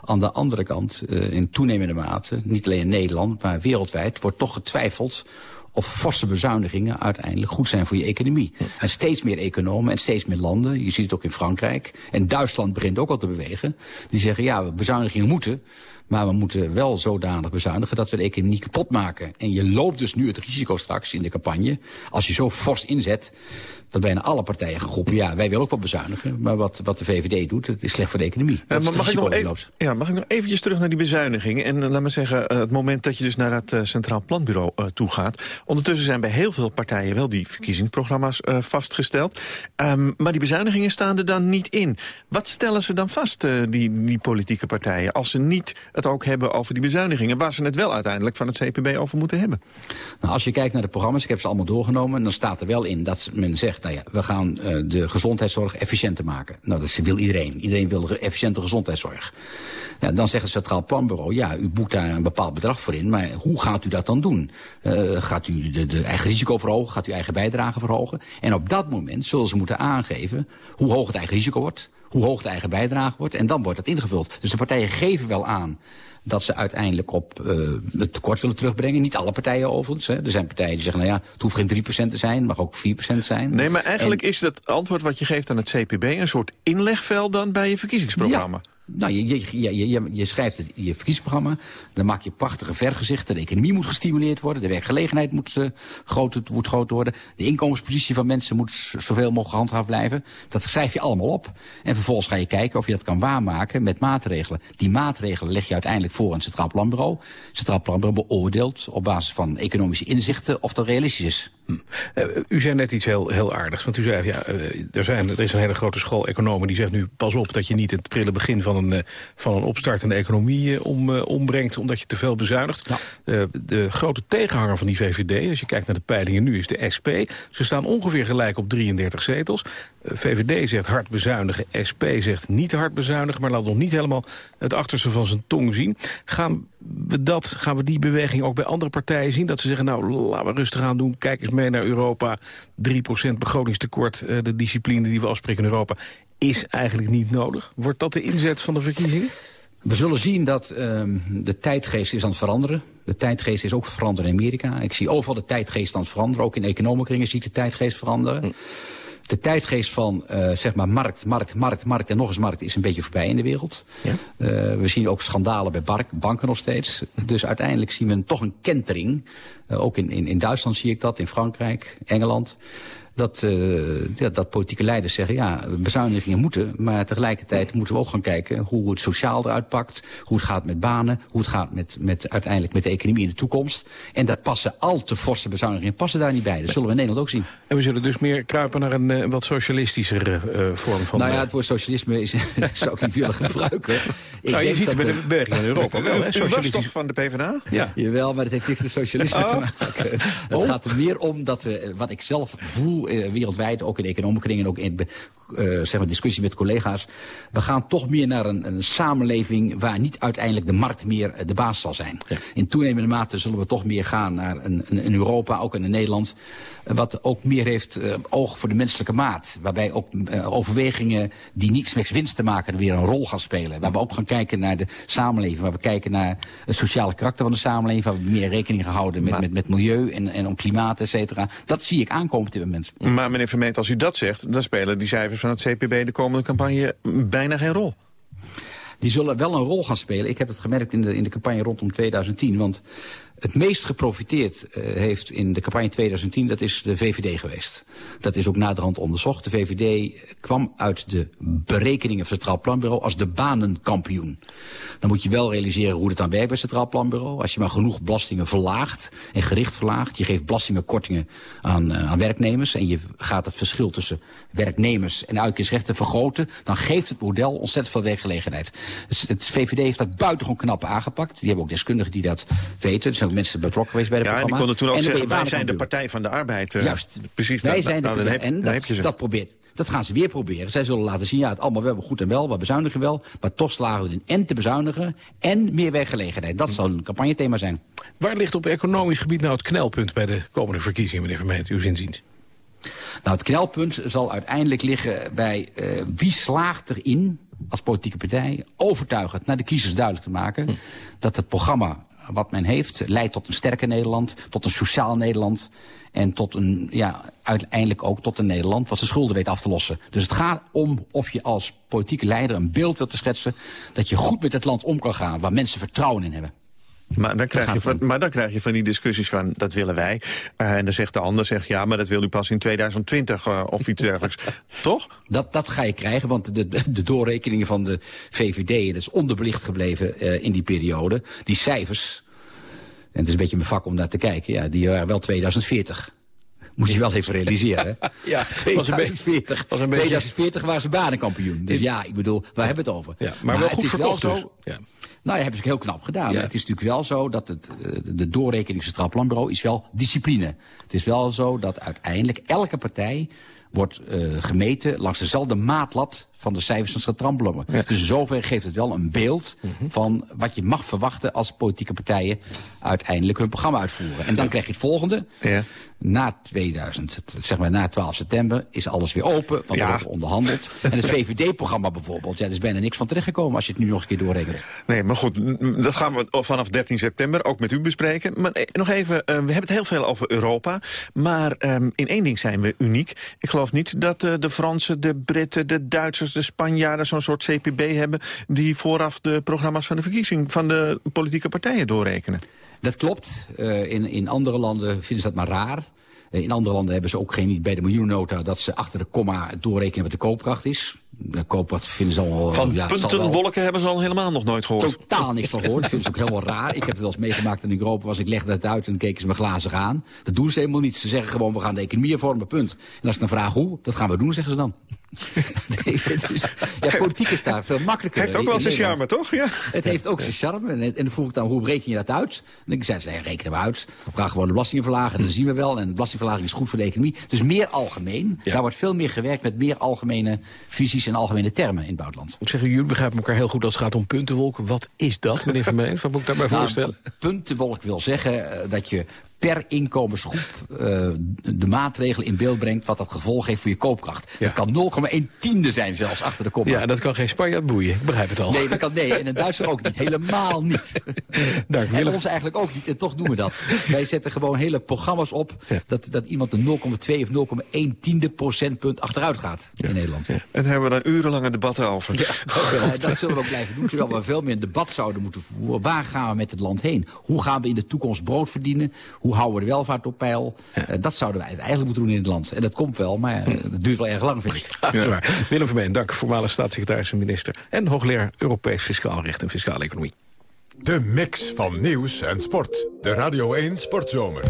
aan de andere kant, uh, in toenemende mate, niet alleen in Nederland, maar wereldwijd, wordt toch getwijfeld of forse bezuinigingen uiteindelijk goed zijn voor je economie. Hm. En steeds meer economen en steeds meer landen, je ziet het ook in Frankrijk, en Duitsland begint ook al te bewegen, die zeggen ja, bezuinigingen moeten, maar we moeten wel zodanig bezuinigen dat we de economie kapot maken. En je loopt dus nu het risico straks in de campagne, als je zo fors inzet, dat bijna alle partijen gaan groepen, ja, wij willen ook wel bezuinigen. Maar wat, wat de VVD doet, het is slecht voor de economie. Uh, maar mag, ik nog even, ja, mag ik nog eventjes terug naar die bezuinigingen? En uh, laat me zeggen, uh, het moment dat je dus naar het Centraal Planbureau toe gaat. Ondertussen zijn bij heel veel partijen wel die verkiezingsprogramma's vastgesteld. Um, maar die bezuinigingen staan er dan niet in. Wat stellen ze dan vast, die, die politieke partijen, als ze niet het ook hebben over die bezuinigingen, waar ze het wel uiteindelijk van het CPB over moeten hebben? Nou, als je kijkt naar de programma's, ik heb ze allemaal doorgenomen, dan staat er wel in dat men zegt, nou ja, we gaan uh, de gezondheidszorg efficiënter maken. Nou, dat wil iedereen. Iedereen wil efficiënte gezondheidszorg. Ja, dan zegt het Centraal Planbureau, ja, u boekt daar een bepaald bedrag voor in, maar hoe gaat u dat dan doen? Uh, gaat u de, de eigen risico verhogen, gaat u eigen bijdrage verhogen. En op dat moment zullen ze moeten aangeven hoe hoog het eigen risico wordt, hoe hoog de eigen bijdrage wordt. En dan wordt dat ingevuld. Dus de partijen geven wel aan dat ze uiteindelijk op uh, het tekort willen terugbrengen. Niet alle partijen overigens. Hè. Er zijn partijen die zeggen, nou ja, het hoeft geen 3% te zijn, mag ook 4% zijn. Nee, maar eigenlijk is het antwoord wat je geeft aan het CPB... een soort inlegveld dan bij je verkiezingsprogramma. Ja. Nou, je, je, je, je, schrijft het, je verkiezingsprogramma, dan maak je prachtige vergezichten. De economie moet gestimuleerd worden, de werkgelegenheid moet, uh, groter, moet groter worden. De inkomenspositie van mensen moet zoveel mogelijk gehandhaafd blijven. Dat schrijf je allemaal op. En vervolgens ga je kijken of je dat kan waarmaken met maatregelen. Die maatregelen leg je uiteindelijk voor een Centraal Planbureau. Het Centraal Planbureau beoordeelt op basis van economische inzichten of dat realistisch is. Hm. Uh, u zei net iets heel, heel aardigs. Want u zei, ja, uh, er, zijn, er is een hele grote school economen die zegt nu... pas op dat je niet het prille begin van een, uh, van een opstartende economie om, ombrengt... omdat je te veel bezuinigt. Ja. de grote tegenhanger van die VVD, als je kijkt naar de peilingen nu, is de SP. Ze staan ongeveer gelijk op 33 zetels. VVD zegt hard bezuinigen, SP zegt niet hard bezuinigen... maar laat nog niet helemaal het achterste van zijn tong zien. Gaan we, dat, gaan we die beweging ook bij andere partijen zien? Dat ze zeggen, nou, laten we rustig aan doen, kijk eens mee naar Europa. 3% begrotingstekort, de discipline die we afspreken in Europa... is eigenlijk niet nodig. Wordt dat de inzet van de verkiezingen? We zullen zien dat um, de tijdgeest is aan het veranderen. De tijdgeest is ook veranderen in Amerika. Ik zie overal de tijdgeest aan het veranderen. Ook in economenkringen zie ik de tijdgeest veranderen. Hm. De tijdgeest van uh, zeg maar markt, markt, markt, markt en nog eens markt is een beetje voorbij in de wereld. Ja. Uh, we zien ook schandalen bij bank, banken nog steeds. Dus uiteindelijk zien we toch een kentering. Uh, ook in, in, in Duitsland zie ik dat, in Frankrijk, Engeland dat, uh, ja, dat politieke leiders zeggen, ja, bezuinigingen moeten... maar tegelijkertijd moeten we ook gaan kijken hoe het sociaal eruit pakt... hoe het gaat met banen, hoe het gaat met, met, uiteindelijk met de economie in de toekomst. En dat passen al te forse bezuinigingen passen daar niet bij. Dat zullen we in Nederland ook zien. En we zullen dus meer kruipen naar een uh, wat socialistischere uh, vorm van... Nou ja, het woord socialisme is, zou ik niet willen gebruiken. Ik nou, je ziet het bij de beweging in Europa wel, hè? Socialistisch van de PvdA? Ja. Jawel, maar dat heeft niks met socialisme oh. te Het oh. gaat er meer om dat we, wat ik zelf voel wereldwijd, ook in economenkringen en ook in uh, zeg maar discussie met collega's. We gaan toch meer naar een, een samenleving waar niet uiteindelijk de markt meer de baas zal zijn. Ja. In toenemende mate zullen we toch meer gaan naar een, een, een Europa, ook in Nederland, wat ook meer heeft uh, oog voor de menselijke maat. Waarbij ook uh, overwegingen die niets met winst te maken weer een rol gaan spelen. Waar we ook gaan kijken naar de samenleving, waar we kijken naar het sociale karakter van de samenleving, waar we meer rekening gaan houden met, met, met milieu en, en om klimaat, et cetera. Dat zie ik aankomen op dit moment. Maar meneer Vermeet, als u dat zegt, dan spelen die cijfers van het CPB de komende campagne bijna geen rol. Die zullen wel een rol gaan spelen. Ik heb het gemerkt in de, in de campagne rondom 2010. Want het meest geprofiteerd uh, heeft in de campagne 2010, dat is de VVD geweest. Dat is ook naderhand onderzocht. De VVD kwam uit de berekeningen van het Centraal Planbureau als de banenkampioen. Dan moet je wel realiseren hoe het dan werkt bij het Centraal Planbureau. Als je maar genoeg belastingen verlaagt en gericht verlaagt. Je geeft belastingkortingen aan, uh, aan werknemers. En je gaat het verschil tussen werknemers en uitkeringsrechten vergroten. Dan geeft het model ontzettend veel werkgelegenheid. Dus het VVD heeft dat buitengewoon knap aangepakt. Die hebben ook deskundigen die dat weten. Zijn ook mensen betrokken geweest bij de ja, programma. Ja, die konden toen ook zeggen, wij zijn de Partij van de Arbeid. Uh, Juist. Precies. Wij dat, zijn de nou, partij. En dat, dat probeert dat gaan ze weer proberen. Zij zullen laten zien, ja, het allemaal wel goed en wel, we bezuinigen wel. Maar toch slagen we in en te bezuinigen en meer werkgelegenheid. Dat zal een campagnethema zijn. Waar ligt op economisch gebied nou het knelpunt bij de komende verkiezingen, meneer Vermeijt, uw zinziens? Nou, het knelpunt zal uiteindelijk liggen bij uh, wie slaagt erin als politieke partij overtuigend naar de kiezers duidelijk te maken... Hm. dat het programma wat men heeft leidt tot een sterker Nederland, tot een sociaal Nederland... en tot een, ja, uiteindelijk ook tot een Nederland wat zijn schulden weet af te lossen. Dus het gaat om of je als politieke leider een beeld wilt te schetsen... dat je goed met het land om kan gaan, waar mensen vertrouwen in hebben. Maar dan, krijg je van, maar dan krijg je van die discussies van, dat willen wij. Uh, en dan zegt de ander, zegt, ja, maar dat wil u pas in 2020 uh, of iets dergelijks. Toch? Dat, dat ga je krijgen, want de, de doorrekeningen van de VVD... dat is onderbelicht gebleven uh, in die periode. Die cijfers, en het is een beetje mijn vak om naar te kijken... ja, die waren wel 2040 moet je wel even realiseren. ja, 2040. Was een beetje... 2040 waren ze banenkampioen. Dus ja, ik bedoel, waar hebben we het over? Ja, maar, maar wel goed verkocht wel zo, dus. ja. Nou, dat hebben ze heel knap gedaan. Ja. Het is natuurlijk wel zo dat het, de doorrekening van het Strafplanbureau is wel discipline. Het is wel zo dat uiteindelijk elke partij wordt uh, gemeten langs dezelfde maatlat van de cijfers van Schatrampelomen. Dus in zover geeft het wel een beeld van wat je mag verwachten... als politieke partijen uiteindelijk hun programma uitvoeren. En dan krijg je het volgende. Ja. Na 2000, zeg maar na 12 september, is alles weer open. Want er wordt onderhandeld. En het VVD-programma bijvoorbeeld, ja, er is bijna niks van terechtgekomen... als je het nu nog een keer doorrekent. Nee, maar goed, dat gaan we vanaf 13 september ook met u bespreken. Maar eh, nog even, eh, we hebben het heel veel over Europa. Maar ehm, in één ding zijn we uniek. Ik geloof niet dat eh, de Fransen, de Britten, de Duitsers, de Spanjaarden... zo'n soort CPB hebben die vooraf de programma's van de verkiezing... van de politieke partijen doorrekenen. Dat klopt. Eh, in, in andere landen vinden ze dat maar raar. Eh, in andere landen hebben ze ook geen, bij de miljoennota... dat ze achter de komma doorrekenen wat de koopkracht is. De koopkracht vinden ze al... Van ja, het zal wel- puntenwolken hebben ze al helemaal nog nooit gehoord. Totaal niks van gehoord. Dat vinden ze ook helemaal raar. Ik heb het wel eens meegemaakt in Europa was. Ik legde het uit en keken ze me glazig aan. Dat doen ze helemaal niet. Ze zeggen gewoon, we gaan de economie hervormen, punt. En als ik dan vraag hoe, dat gaan we doen, zeggen ze dan. nee, het is, ja, politiek is daar veel makkelijker. Heeft ook wel zijn charme, toch? Ja. Het heeft ook zijn charme. En, en dan vroeg ik dan, hoe reken je dat uit? En dan zei ze, nee, rekenen we uit. We gaan gewoon de belastingen verlagen, dan zien we wel. En de belastingverlaging is goed voor de economie. Dus meer algemeen. Daar wordt veel meer gewerkt met meer algemene visies en algemene termen in het buitenland. Ik zeg, jullie begrijpen elkaar heel goed als het gaat om puntenwolken. Wat is dat, meneer Vermeen? Wat moet ik daarbij Nou, voorstellen? puntenwolk wil zeggen eh, dat je per inkomensgroep eh, de maatregelen in beeld brengt... wat dat gevolg heeft voor je koopkracht. Dat kan 0,1 tiende zijn zelfs achter de komma. Ja, dat kan geen Spanjaard boeien. Ik begrijp het al. Nee, dat kan, nee, en in Duitsland ook niet. Helemaal niet. Dank, en ons eigenlijk ook niet. En toch doen we dat. Wij zetten gewoon hele programma's op... dat, dat iemand de 0,2 of 0,1 tiende procentpunt achteruit gaat in Nederland. En daar hebben we dan urenlange debatten over. Ja, dat zullen we ook blijven doen. Terwijl we veel meer een debat zouden moeten voeren. Waar gaan we met het land heen? Hoe gaan we in de toekomst brood verdienen? Hoe houden we de welvaart op peil? Eh, dat zouden wij eigenlijk moeten doen in het land. En dat komt wel, maar eh, dat duurt wel erg lang, vind ik. Ja, dat is waar. Willem Vermeen, dank. Voormalig staatssecretaris en minister. En hoogleraar Europees Fiscaal Recht en Fiscale Economie. De mix van nieuws en sport. De Radio 1 Sportzomer.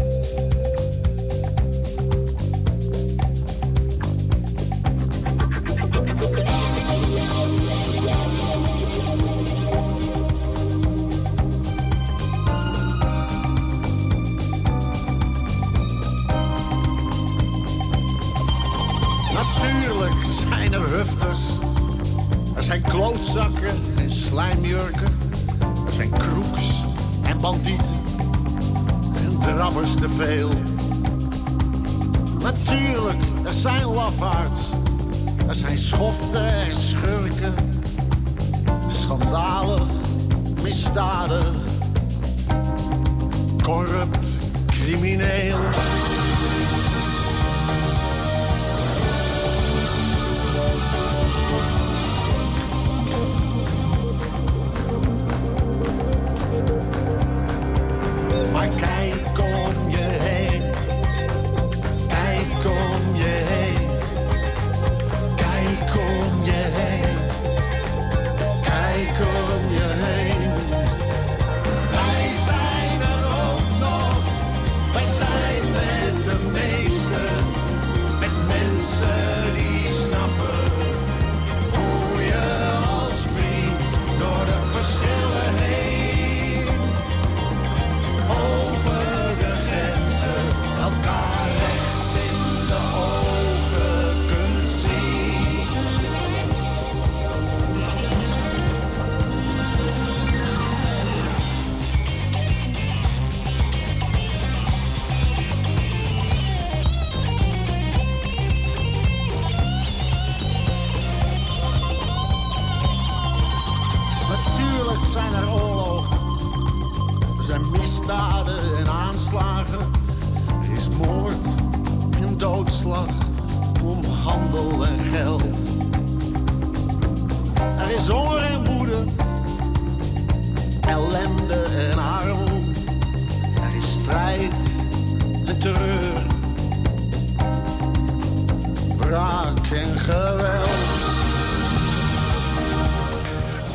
Zijn klootzakken en slijmjurken. Er zijn kroeks en bandieten. En drabbers te veel. Natuurlijk, er zijn lafaards. Er zijn schoften en schurken. Schandalig, misdadig. Corrupt, crimineel.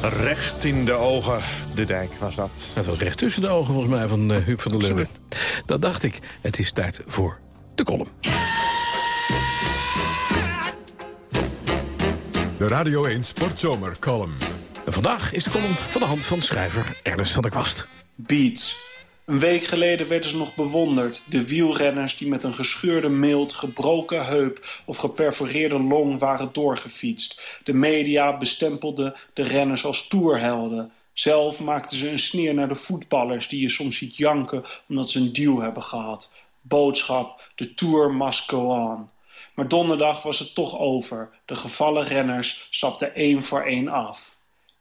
Recht in de ogen, de dijk was dat. Het was recht tussen de ogen volgens mij van uh, Huub van der Lubbe. Dat dacht ik. Het is tijd voor de column. De Radio 1 Sportzomer column. En vandaag is de column van de hand van schrijver Ernest van der Kwast. Beats. Een week geleden werden ze nog bewonderd. De wielrenners die met een gescheurde mild, gebroken heup of geperforeerde long waren doorgefietst. De media bestempelden de renners als toerhelden. Zelf maakten ze een sneer naar de voetballers die je soms ziet janken omdat ze een deal hebben gehad. Boodschap, de Tour must go on. Maar donderdag was het toch over. De gevallen renners stapten één voor één af.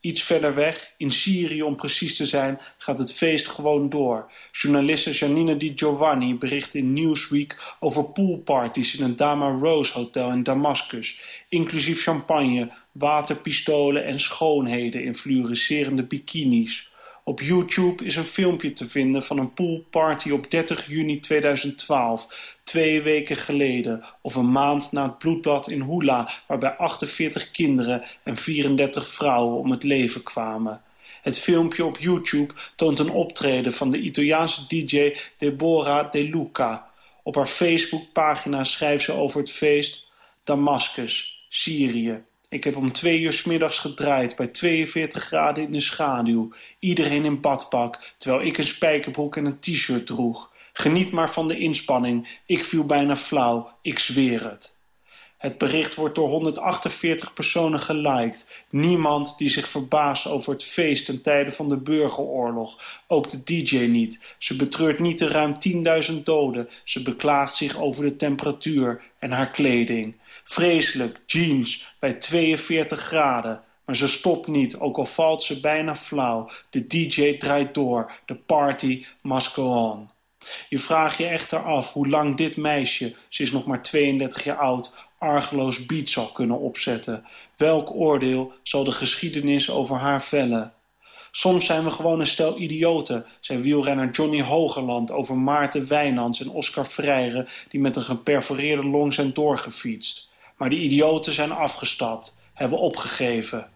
Iets verder weg, in Syrië om precies te zijn, gaat het feest gewoon door. Journaliste Janine Di Giovanni bericht in Newsweek over poolparties in het Dama Rose Hotel in Damascus. Inclusief champagne, waterpistolen en schoonheden in fluorescerende bikinis. Op YouTube is een filmpje te vinden van een poolparty op 30 juni 2012, twee weken geleden, of een maand na het bloedbad in Hula, waarbij 48 kinderen en 34 vrouwen om het leven kwamen. Het filmpje op YouTube toont een optreden van de Italiaanse DJ Deborah De Luca. Op haar Facebookpagina schrijft ze over het feest Damascus, Syrië. Ik heb om twee uur 's middags gedraaid bij 42 graden in de schaduw. Iedereen in badpak, terwijl ik een spijkerbroek en een t-shirt droeg. Geniet maar van de inspanning. Ik viel bijna flauw, ik zweer het. Het bericht wordt door 148 personen geliked. Niemand die zich verbaast over het feest ten tijde van de burgeroorlog. Ook de DJ niet. Ze betreurt niet de ruim 10.000 doden. Ze beklaagt zich over de temperatuur en haar kleding. Vreselijk, jeans, bij 42 graden. Maar ze stopt niet, ook al valt ze bijna flauw. De DJ draait door, de party must go on. Je vraagt je echter af hoe lang dit meisje, ze is nog maar 32 jaar oud, argeloos beat zal kunnen opzetten. Welk oordeel zal de geschiedenis over haar vellen? Soms zijn we gewoon een stel idioten, zei wielrenner Johnny Hogerland over Maarten Wijnands en Oscar Freire die met een geperforeerde long zijn doorgefietst. Maar die idioten zijn afgestapt, hebben opgegeven.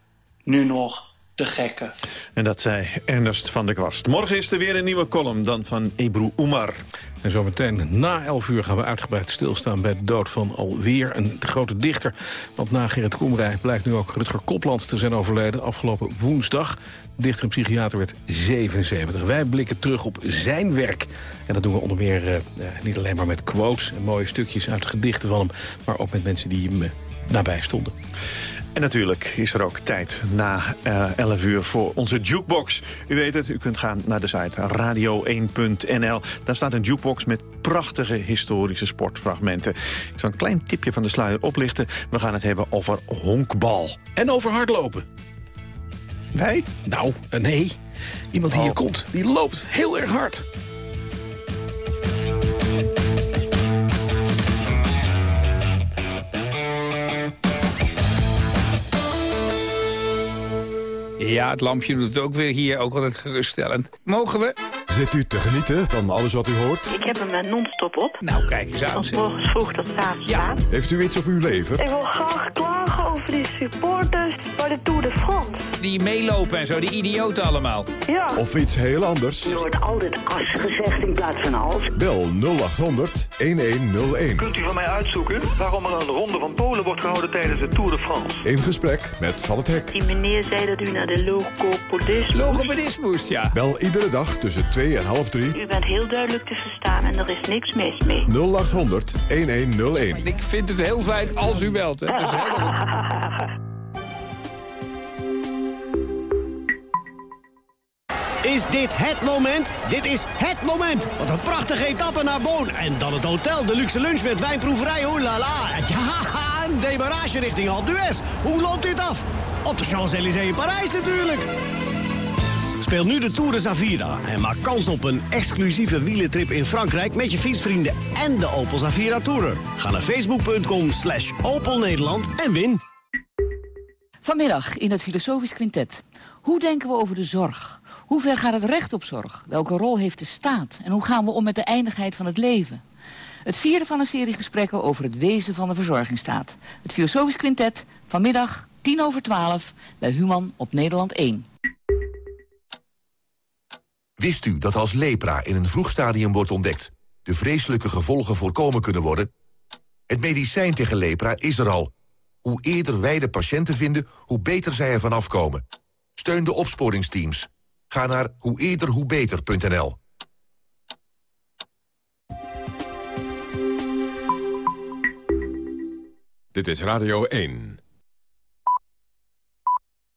Nu nog de gekken. En dat zei Ernst van der Kwast. Morgen is er weer een nieuwe column, dan van Ebru Umar. En zometeen na 11 uur gaan we uitgebreid stilstaan bij de dood van alweer een grote dichter. Want na Gerrit Komrij blijkt nu ook Rutger Kopland te zijn overleden afgelopen woensdag. De dichter en psychiater werd 77. Wij blikken terug op zijn werk. En dat doen we onder meer eh, niet alleen maar met quotes en mooie stukjes uit de gedichten van hem... maar ook met mensen die hem eh, nabij stonden. En natuurlijk is er ook tijd na uh, 11 uur voor onze jukebox. U weet het, u kunt gaan naar de site radio1.nl. Daar staat een jukebox met prachtige historische sportfragmenten. Ik zal een klein tipje van de sluier oplichten. We gaan het hebben over honkbal. En over hardlopen. Wij? Nou, uh, nee. Iemand die hier komt, die loopt heel erg hard. Ja, het lampje doet het ook weer hier, ook altijd geruststellend. Mogen we? Zit u te genieten van alles wat u hoort? Ik heb hem eh, non-stop op. Nou, kijk eens aan. Van morgens vroeg tot 's avonds Ja. laat. Heeft u iets op uw leven? Ik wil graag klagen over die supporters bij de Tour de France. Die meelopen en zo, die idioten allemaal. Ja. Of iets heel anders? Er wordt altijd as gezegd in plaats van als. Bel 0800 1101. Kunt u van mij uitzoeken waarom er een ronde van Polen wordt gehouden tijdens de Tour de France? In gesprek met Van het Hek. Die meneer zei dat u naar de logopedist moest. Logopedist moest, ja. Bel iedere dag tussen 2 en half 3. U bent heel duidelijk te verstaan en er is niks mis mee. 0800 1101. Ik vind het heel fijn als u belt. Hè. Goed. Is dit het moment? Dit is het moment! Wat een prachtige etappe naar Boon. En dan het hotel, de luxe lunch met wijnproeverij, oh la la. Ja, een demarage richting Alpe d'Huez. Hoe loopt dit af? Op de Champs-Élysées in Parijs natuurlijk. Speel nu de Tour de Zavira en maak kans op een exclusieve wielentrip in Frankrijk... met je fietsvrienden en de Opel Zavira Tourer. Ga naar facebook.com slash Opel Nederland en win. Vanmiddag in het Filosofisch Quintet. Hoe denken we over de zorg? Hoe ver gaat het recht op zorg? Welke rol heeft de staat? En hoe gaan we om met de eindigheid van het leven? Het vierde van een serie gesprekken over het wezen van de verzorgingsstaat. Het Filosofisch Quintet, vanmiddag 10 over 12 bij Human op Nederland 1. Wist u dat als lepra in een vroeg stadium wordt ontdekt... de vreselijke gevolgen voorkomen kunnen worden? Het medicijn tegen lepra is er al. Hoe eerder wij de patiënten vinden, hoe beter zij ervan afkomen. Steun de opsporingsteams. Ga naar hoe Dit is Radio 1.